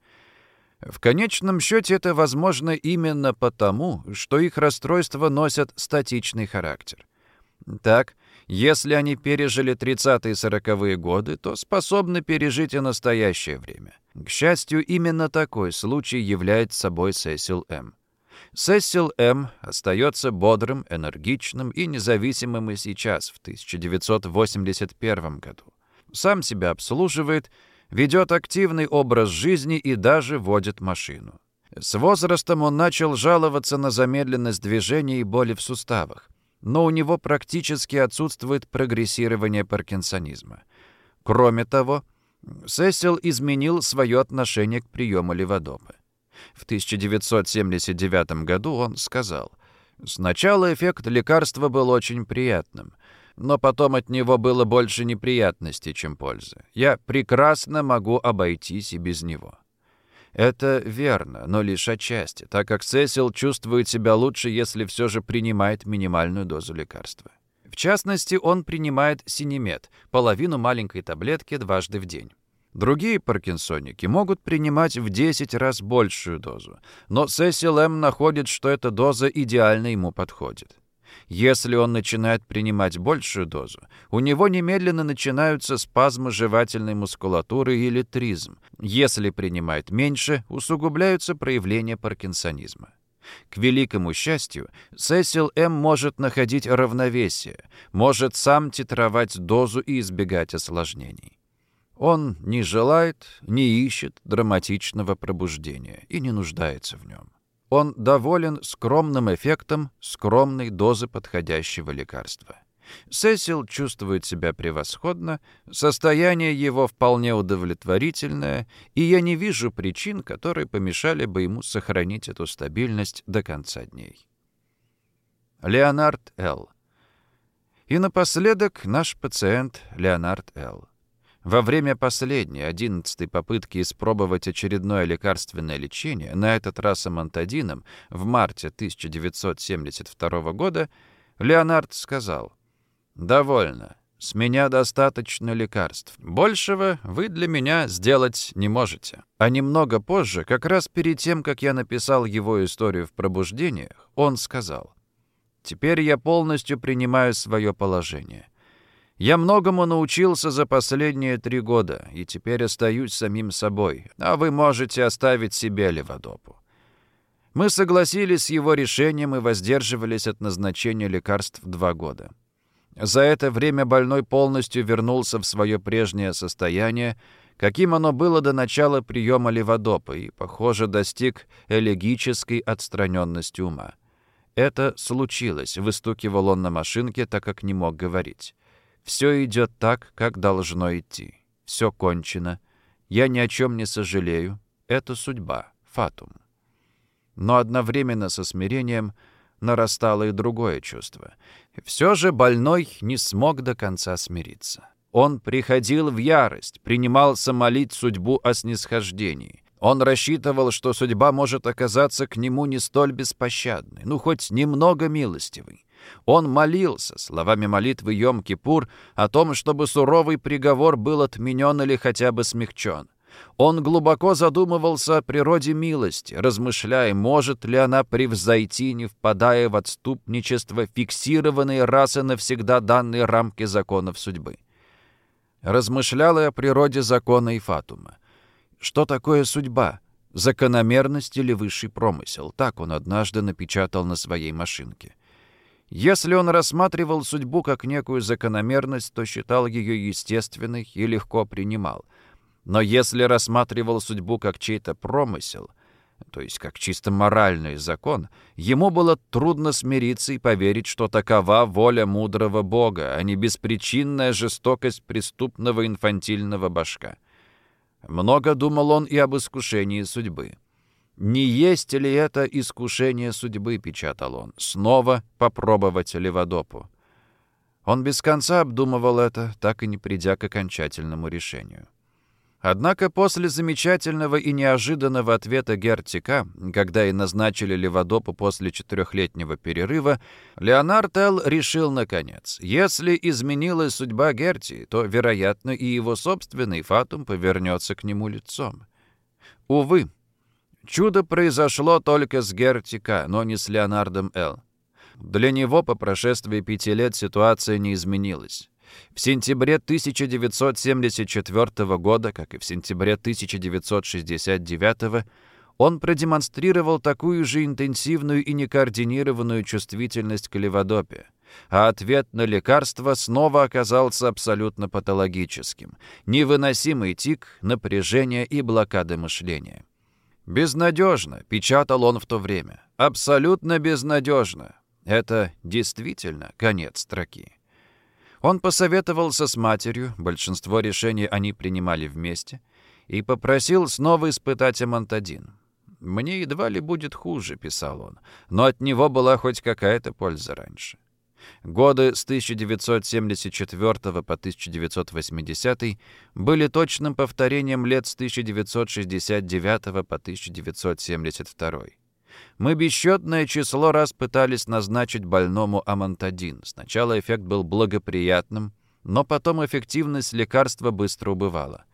В конечном счете это возможно именно потому, что их расстройства носят статичный характер. Так, если они пережили 30-40-е годы, то способны пережить и настоящее время. К счастью, именно такой случай является собой Сесил М. Сесил М. остается бодрым, энергичным и независимым и сейчас, в 1981 году. Сам себя обслуживает, ведет активный образ жизни и даже водит машину. С возрастом он начал жаловаться на замедленность движения и боли в суставах, но у него практически отсутствует прогрессирование паркинсонизма. Кроме того, Сесил изменил свое отношение к приему леводопа. В 1979 году он сказал, «Сначала эффект лекарства был очень приятным, но потом от него было больше неприятностей, чем пользы. Я прекрасно могу обойтись и без него». Это верно, но лишь отчасти, так как Сесил чувствует себя лучше, если все же принимает минимальную дозу лекарства. В частности, он принимает синемет, половину маленькой таблетки дважды в день. Другие паркинсоники могут принимать в 10 раз большую дозу, но Сесил М. находит, что эта доза идеально ему подходит. Если он начинает принимать большую дозу, у него немедленно начинаются спазмы жевательной мускулатуры или тризм. Если принимает меньше, усугубляются проявления паркинсонизма. К великому счастью, Сесил М. может находить равновесие, может сам титровать дозу и избегать осложнений. Он не желает, не ищет драматичного пробуждения и не нуждается в нем. Он доволен скромным эффектом скромной дозы подходящего лекарства. Сесил чувствует себя превосходно, состояние его вполне удовлетворительное, и я не вижу причин, которые помешали бы ему сохранить эту стабильность до конца дней. Леонард Л. И напоследок наш пациент Леонард Л. Во время последней, одиннадцатой попытки испробовать очередное лекарственное лечение, на этот раз амантадином, в марте 1972 года, Леонард сказал, «Довольно. С меня достаточно лекарств. Большего вы для меня сделать не можете». А немного позже, как раз перед тем, как я написал его историю в пробуждениях, он сказал, «Теперь я полностью принимаю свое положение». Я многому научился за последние три года, и теперь остаюсь самим собой, а вы можете оставить себе Леводопу. Мы согласились с его решением и воздерживались от назначения лекарств два года. За это время больной полностью вернулся в свое прежнее состояние, каким оно было до начала приема леводопа, и, похоже, достиг элегической отстраненности ума. Это случилось, выстукивал он на машинке, так как не мог говорить. Все идет так, как должно идти. Все кончено. Я ни о чем не сожалею. Это судьба, фатум. Но одновременно со смирением нарастало и другое чувство. Все же больной не смог до конца смириться. Он приходил в ярость, принимался молить судьбу о снисхождении. Он рассчитывал, что судьба может оказаться к нему не столь беспощадной, ну, хоть немного милостивой. Он молился словами молитвы Йом-Кипур о том, чтобы суровый приговор был отменен или хотя бы смягчен. Он глубоко задумывался о природе милости, размышляя, может ли она превзойти, не впадая в отступничество, фиксированные раз и навсегда данные рамки законов судьбы. Размышлял и о природе закона и фатума. Что такое судьба? Закономерность или высший промысел? Так он однажды напечатал на своей машинке. Если он рассматривал судьбу как некую закономерность, то считал ее естественной и легко принимал. Но если рассматривал судьбу как чей-то промысел, то есть как чисто моральный закон, ему было трудно смириться и поверить, что такова воля мудрого Бога, а не беспричинная жестокость преступного инфантильного башка. Много думал он и об искушении судьбы. «Не есть ли это искушение судьбы?» — печатал он. «Снова попробовать Леводопу». Он без конца обдумывал это, так и не придя к окончательному решению. Однако после замечательного и неожиданного ответа Гертика, когда и назначили Леводопу после четырехлетнего перерыва, Леонард Эл решил наконец, если изменилась судьба Герти, то, вероятно, и его собственный фатум повернется к нему лицом. Увы, чудо произошло только с Гертика, но не с Леонардом Эл. Для него по прошествии пяти лет ситуация не изменилась. В сентябре 1974 года, как и в сентябре 1969 он продемонстрировал такую же интенсивную и некоординированную чувствительность к леводопе, а ответ на лекарство снова оказался абсолютно патологическим. Невыносимый тик, напряжение и блокада мышления. «Безнадежно», — печатал он в то время. «Абсолютно безнадежно». Это действительно конец строки. Он посоветовался с матерью, большинство решений они принимали вместе, и попросил снова испытать амантадин. «Мне едва ли будет хуже», — писал он, но от него была хоть какая-то польза раньше. Годы с 1974 по 1980 были точным повторением лет с 1969 по 1972. Мы бесчетное число раз пытались назначить больному амантадин. Сначала эффект был благоприятным, но потом эффективность лекарства быстро убывала.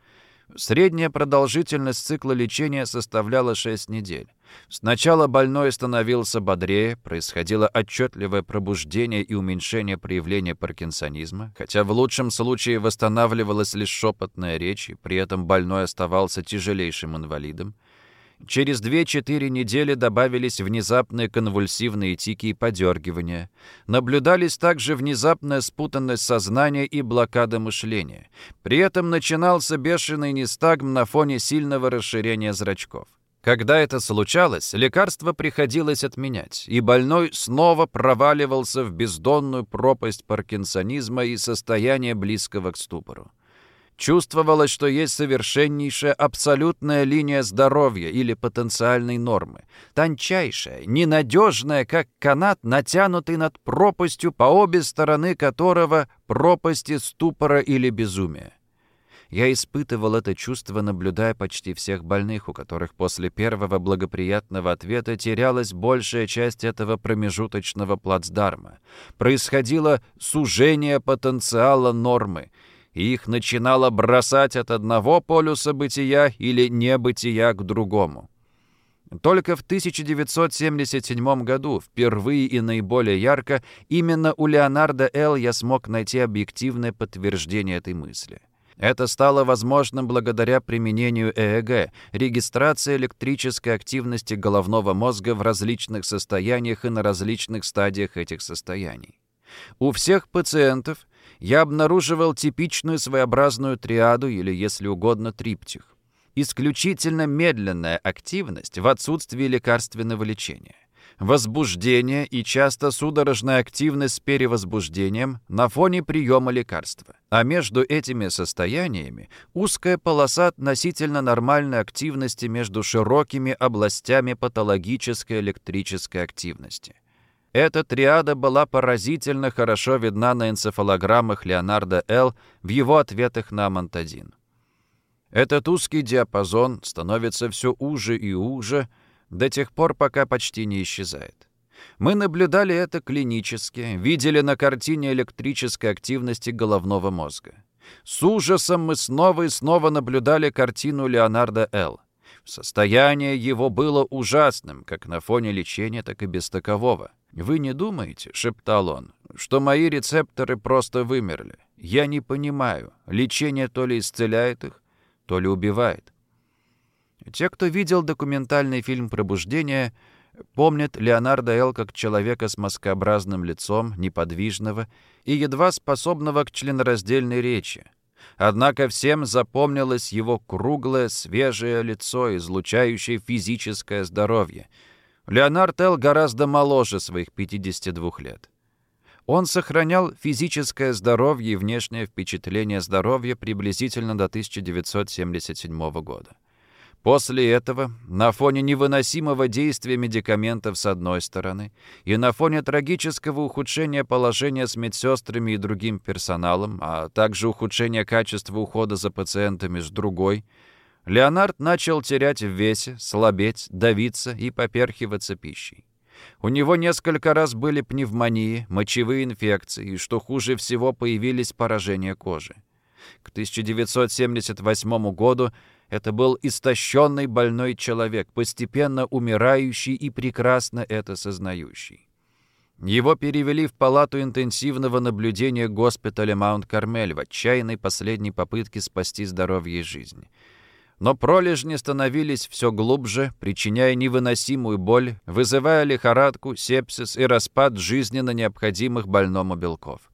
Средняя продолжительность цикла лечения составляла 6 недель. Сначала больной становился бодрее, происходило отчетливое пробуждение и уменьшение проявления паркинсонизма, хотя в лучшем случае восстанавливалась лишь шепотная речь, и при этом больной оставался тяжелейшим инвалидом. Через 2-4 недели добавились внезапные конвульсивные тики и подергивания. Наблюдались также внезапная спутанность сознания и блокада мышления. При этом начинался бешеный нестагм на фоне сильного расширения зрачков. Когда это случалось, лекарство приходилось отменять, и больной снова проваливался в бездонную пропасть паркинсонизма и состояния близкого к ступору. Чувствовалось, что есть совершеннейшая абсолютная линия здоровья или потенциальной нормы. Тончайшая, ненадежная, как канат, натянутый над пропастью, по обе стороны которого пропасти ступора или безумия. Я испытывал это чувство, наблюдая почти всех больных, у которых после первого благоприятного ответа терялась большая часть этого промежуточного плацдарма. Происходило сужение потенциала нормы — и их начинало бросать от одного полюса бытия или небытия к другому. Только в 1977 году, впервые и наиболее ярко, именно у Леонарда Л. я смог найти объективное подтверждение этой мысли. Это стало возможным благодаря применению ЭЭГ, регистрации электрической активности головного мозга в различных состояниях и на различных стадиях этих состояний. У всех пациентов я обнаруживал типичную своеобразную триаду или, если угодно, триптих. Исключительно медленная активность в отсутствии лекарственного лечения. Возбуждение и часто судорожная активность с перевозбуждением на фоне приема лекарства. А между этими состояниями узкая полоса относительно нормальной активности между широкими областями патологической электрической активности. Эта триада была поразительно хорошо видна на энцефалограммах Леонардо Л. в его ответах на Монтадин. Этот узкий диапазон становится все уже и уже до тех пор, пока почти не исчезает. Мы наблюдали это клинически, видели на картине электрической активности головного мозга. С ужасом мы снова и снова наблюдали картину Леонардо Л. Состояние его было ужасным, как на фоне лечения, так и без такового. «Вы не думаете, — шептал он, — что мои рецепторы просто вымерли? Я не понимаю, лечение то ли исцеляет их, то ли убивает». Те, кто видел документальный фильм «Пробуждение», помнят Леонардо Эл как человека с маскообразным лицом, неподвижного и едва способного к членораздельной речи. Однако всем запомнилось его круглое, свежее лицо, излучающее физическое здоровье. Леонард Эл гораздо моложе своих 52 лет. Он сохранял физическое здоровье и внешнее впечатление здоровья приблизительно до 1977 года. После этого, на фоне невыносимого действия медикаментов с одной стороны и на фоне трагического ухудшения положения с медсестрами и другим персоналом, а также ухудшения качества ухода за пациентами с другой, Леонард начал терять в весе, слабеть, давиться и поперхиваться пищей. У него несколько раз были пневмонии, мочевые инфекции и, что хуже всего, появились поражения кожи. К 1978 году это был истощенный больной человек, постепенно умирающий и прекрасно это сознающий. Его перевели в палату интенсивного наблюдения госпиталя Маунт-Кармель в отчаянной последней попытке спасти здоровье и жизнь. Но пролежни становились все глубже, причиняя невыносимую боль, вызывая лихорадку, сепсис и распад жизненно необходимых больному белков.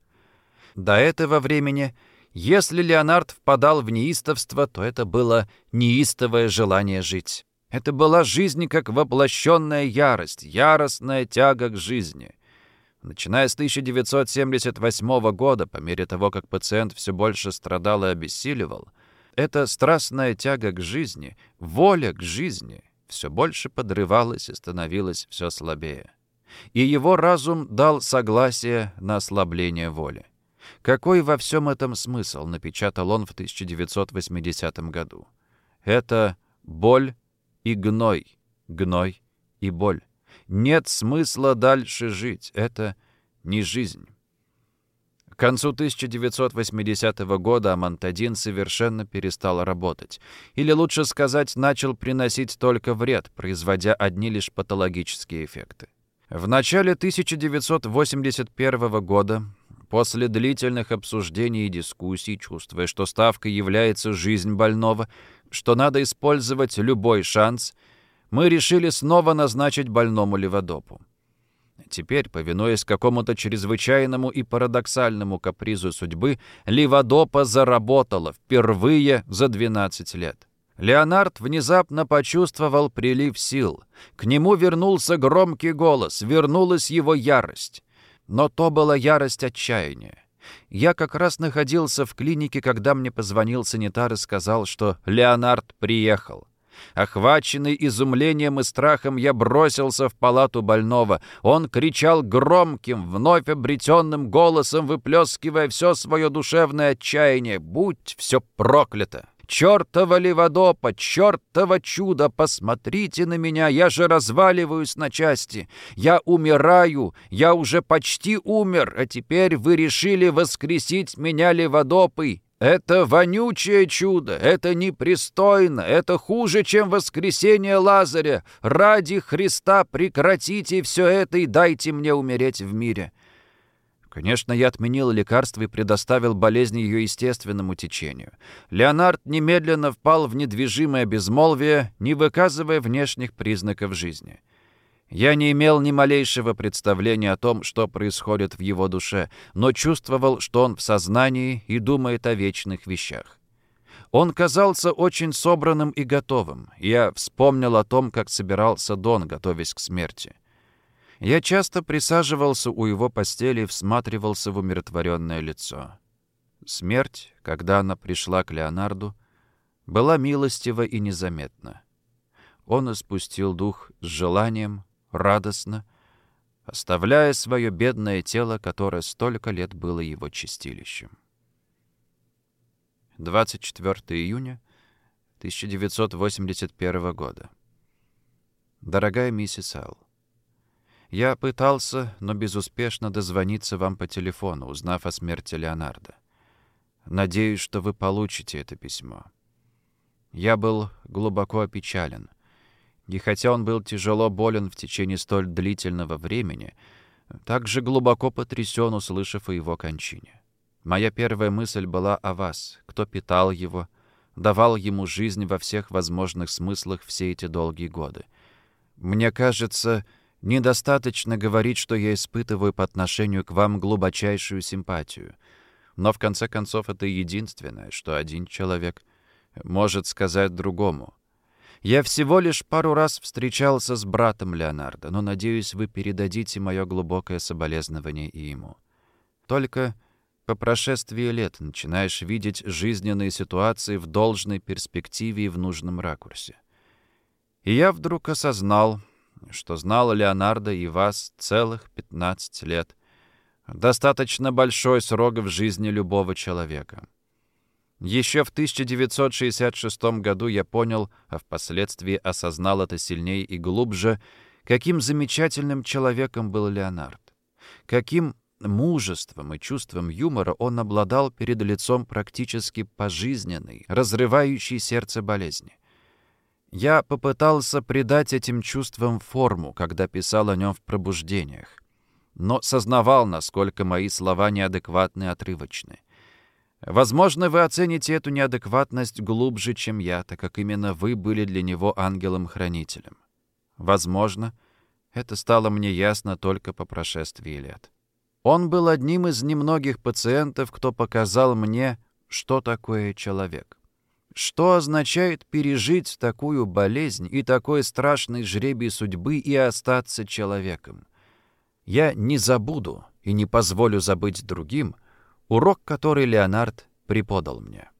До этого времени если Леонард впадал в неистовство, то это было неистовое желание жить. Это была жизнь как воплощенная ярость, яростная тяга к жизни. Начиная с 1978 года, по мере того, как пациент все больше страдал и обессиливал, эта страстная тяга к жизни, воля к жизни все больше подрывалась и становилась все слабее. И его разум дал согласие на ослабление воли. Какой во всем этом смысл, напечатал он в 1980 году. Это боль и гной, гной и боль. Нет смысла дальше жить, это не жизнь. К концу 1980 года амантадин совершенно перестал работать. Или лучше сказать, начал приносить только вред, производя одни лишь патологические эффекты. В начале 1981 года После длительных обсуждений и дискуссий, чувствуя, что ставкой является жизнь больного, что надо использовать любой шанс, мы решили снова назначить больному леводопу. Теперь, повинуясь какому-то чрезвычайному и парадоксальному капризу судьбы, Ливодопа заработала впервые за 12 лет. Леонард внезапно почувствовал прилив сил. К нему вернулся громкий голос, вернулась его ярость. Но то была ярость отчаяния. Я как раз находился в клинике, когда мне позвонил санитар и сказал, что Леонард приехал. Охваченный изумлением и страхом, я бросился в палату больного. Он кричал громким, вновь обретенным голосом, выплескивая все свое душевное отчаяние. «Будь все проклято!» Чёртова Леводопа, чёртово чудо, посмотрите на меня, я же разваливаюсь на части. Я умираю, я уже почти умер, а теперь вы решили воскресить меня Леводопой. Это вонючее чудо, это непристойно, это хуже, чем воскресение Лазаря. Ради Христа прекратите все это и дайте мне умереть в мире. Конечно, я отменил лекарство и предоставил болезни ее естественному течению. Леонард немедленно впал в недвижимое безмолвие, не выказывая внешних признаков жизни. Я не имел ни малейшего представления о том, что происходит в его душе, но чувствовал, что он в сознании и думает о вечных вещах. Он казался очень собранным и готовым. Я вспомнил о том, как собирался Дон, готовясь к смерти. Я часто присаживался у его постели и всматривался в умиротворенное лицо. Смерть, когда она пришла к Леонарду, была милостива и незаметна. Он испустил дух с желанием, радостно, оставляя свое бедное тело, которое столько лет было его чистилищем. 24 июня 1981 года. Дорогая миссис Эл, я пытался, но безуспешно дозвониться вам по телефону, узнав о смерти Леонардо. Надеюсь, что вы получите это письмо. Я был глубоко опечален. И хотя он был тяжело болен в течение столь длительного времени, также глубоко потрясен, услышав о его кончине. Моя первая мысль была о вас, кто питал его, давал ему жизнь во всех возможных смыслах все эти долгие годы. Мне кажется, недостаточно говорить, что я испытываю по отношению к вам глубочайшую симпатию. Но в конце концов это единственное, что один человек может сказать другому. Я всего лишь пару раз встречался с братом Леонардо, но, надеюсь, вы передадите мое глубокое соболезнование и ему. Только по прошествии лет начинаешь видеть жизненные ситуации в должной перспективе и в нужном ракурсе. И я вдруг осознал, что знал Леонардо и вас целых 15 лет. Достаточно большой срок в жизни любого человека. Еще в 1966 году я понял, а впоследствии осознал это сильнее и глубже, каким замечательным человеком был Леонард. Каким мужеством и чувством юмора он обладал перед лицом практически пожизненной, разрывающей сердце болезни. Я попытался придать этим чувствам форму, когда писал о нем в пробуждениях, но сознавал, насколько мои слова неадекватны и отрывочны. Возможно, вы оцените эту неадекватность глубже, чем я, так как именно вы были для него ангелом-хранителем. Возможно, это стало мне ясно только по прошествии лет. Он был одним из немногих пациентов, кто показал мне, что такое человек. Что означает пережить такую болезнь и такой страшный жребий судьбы и остаться человеком? Я не забуду и не позволю забыть другим урок, который Леонард преподал мне.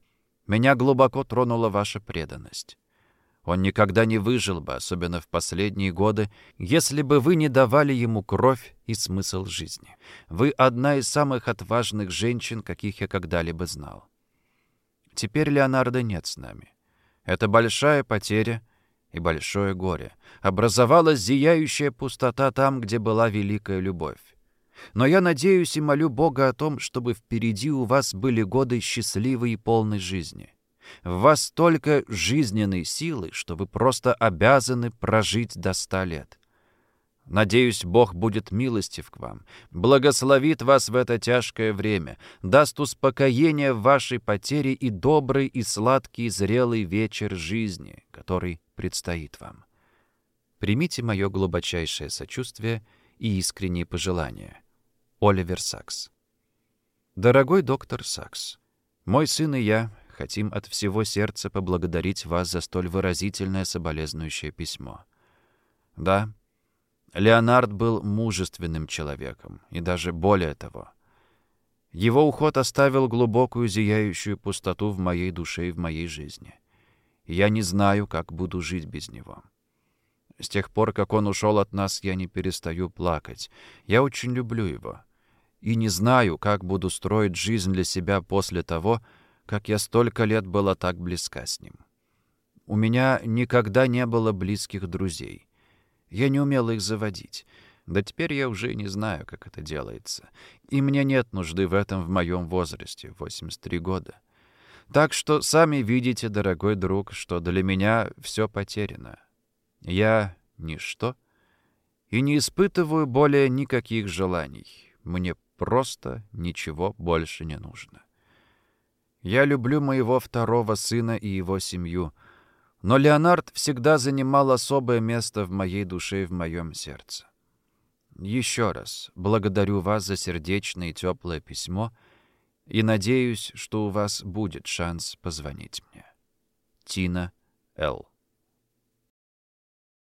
Меня глубоко тронула ваша преданность. Он никогда не выжил бы, особенно в последние годы, если бы вы не давали ему кровь и смысл жизни. Вы одна из самых отважных женщин, каких я когда-либо знал. Теперь Леонардо нет с нами. Это большая потеря и большое горе. Образовалась зияющая пустота там, где была великая любовь. Но я надеюсь и молю Бога о том, чтобы впереди у вас были годы счастливой и полной жизни. В вас столько жизненной силы, что вы просто обязаны прожить до ста лет. Надеюсь, Бог будет милостив к вам, благословит вас в это тяжкое время, даст успокоение в вашей потере и добрый и сладкий зрелый вечер жизни, который предстоит вам. Примите мое глубочайшее сочувствие и искренние пожелания. Оливер Сакс Дорогой доктор Сакс, мой сын и я хотим от всего сердца поблагодарить вас за столь выразительное соболезнующее письмо. Да, Леонард был мужественным человеком, и даже более того. Его уход оставил глубокую зияющую пустоту в моей душе и в моей жизни. я не знаю, как буду жить без него. С тех пор, как он ушел от нас, я не перестаю плакать. Я очень люблю его. И не знаю, как буду строить жизнь для себя после того, как я столько лет была так близка с ним. У меня никогда не было близких друзей. Я не умела их заводить. Да теперь я уже не знаю, как это делается. И мне нет нужды в этом в моем возрасте, 83 года. Так что сами видите, дорогой друг, что для меня все потеряно. Я — ничто и не испытываю более никаких желаний. Мне просто ничего больше не нужно. Я люблю моего второго сына и его семью. Но Леонард всегда занимал особое место в моей душе и в моем сердце. Еще раз благодарю вас за сердечное и теплое письмо и надеюсь, что у вас будет шанс позвонить мне. Тина Л.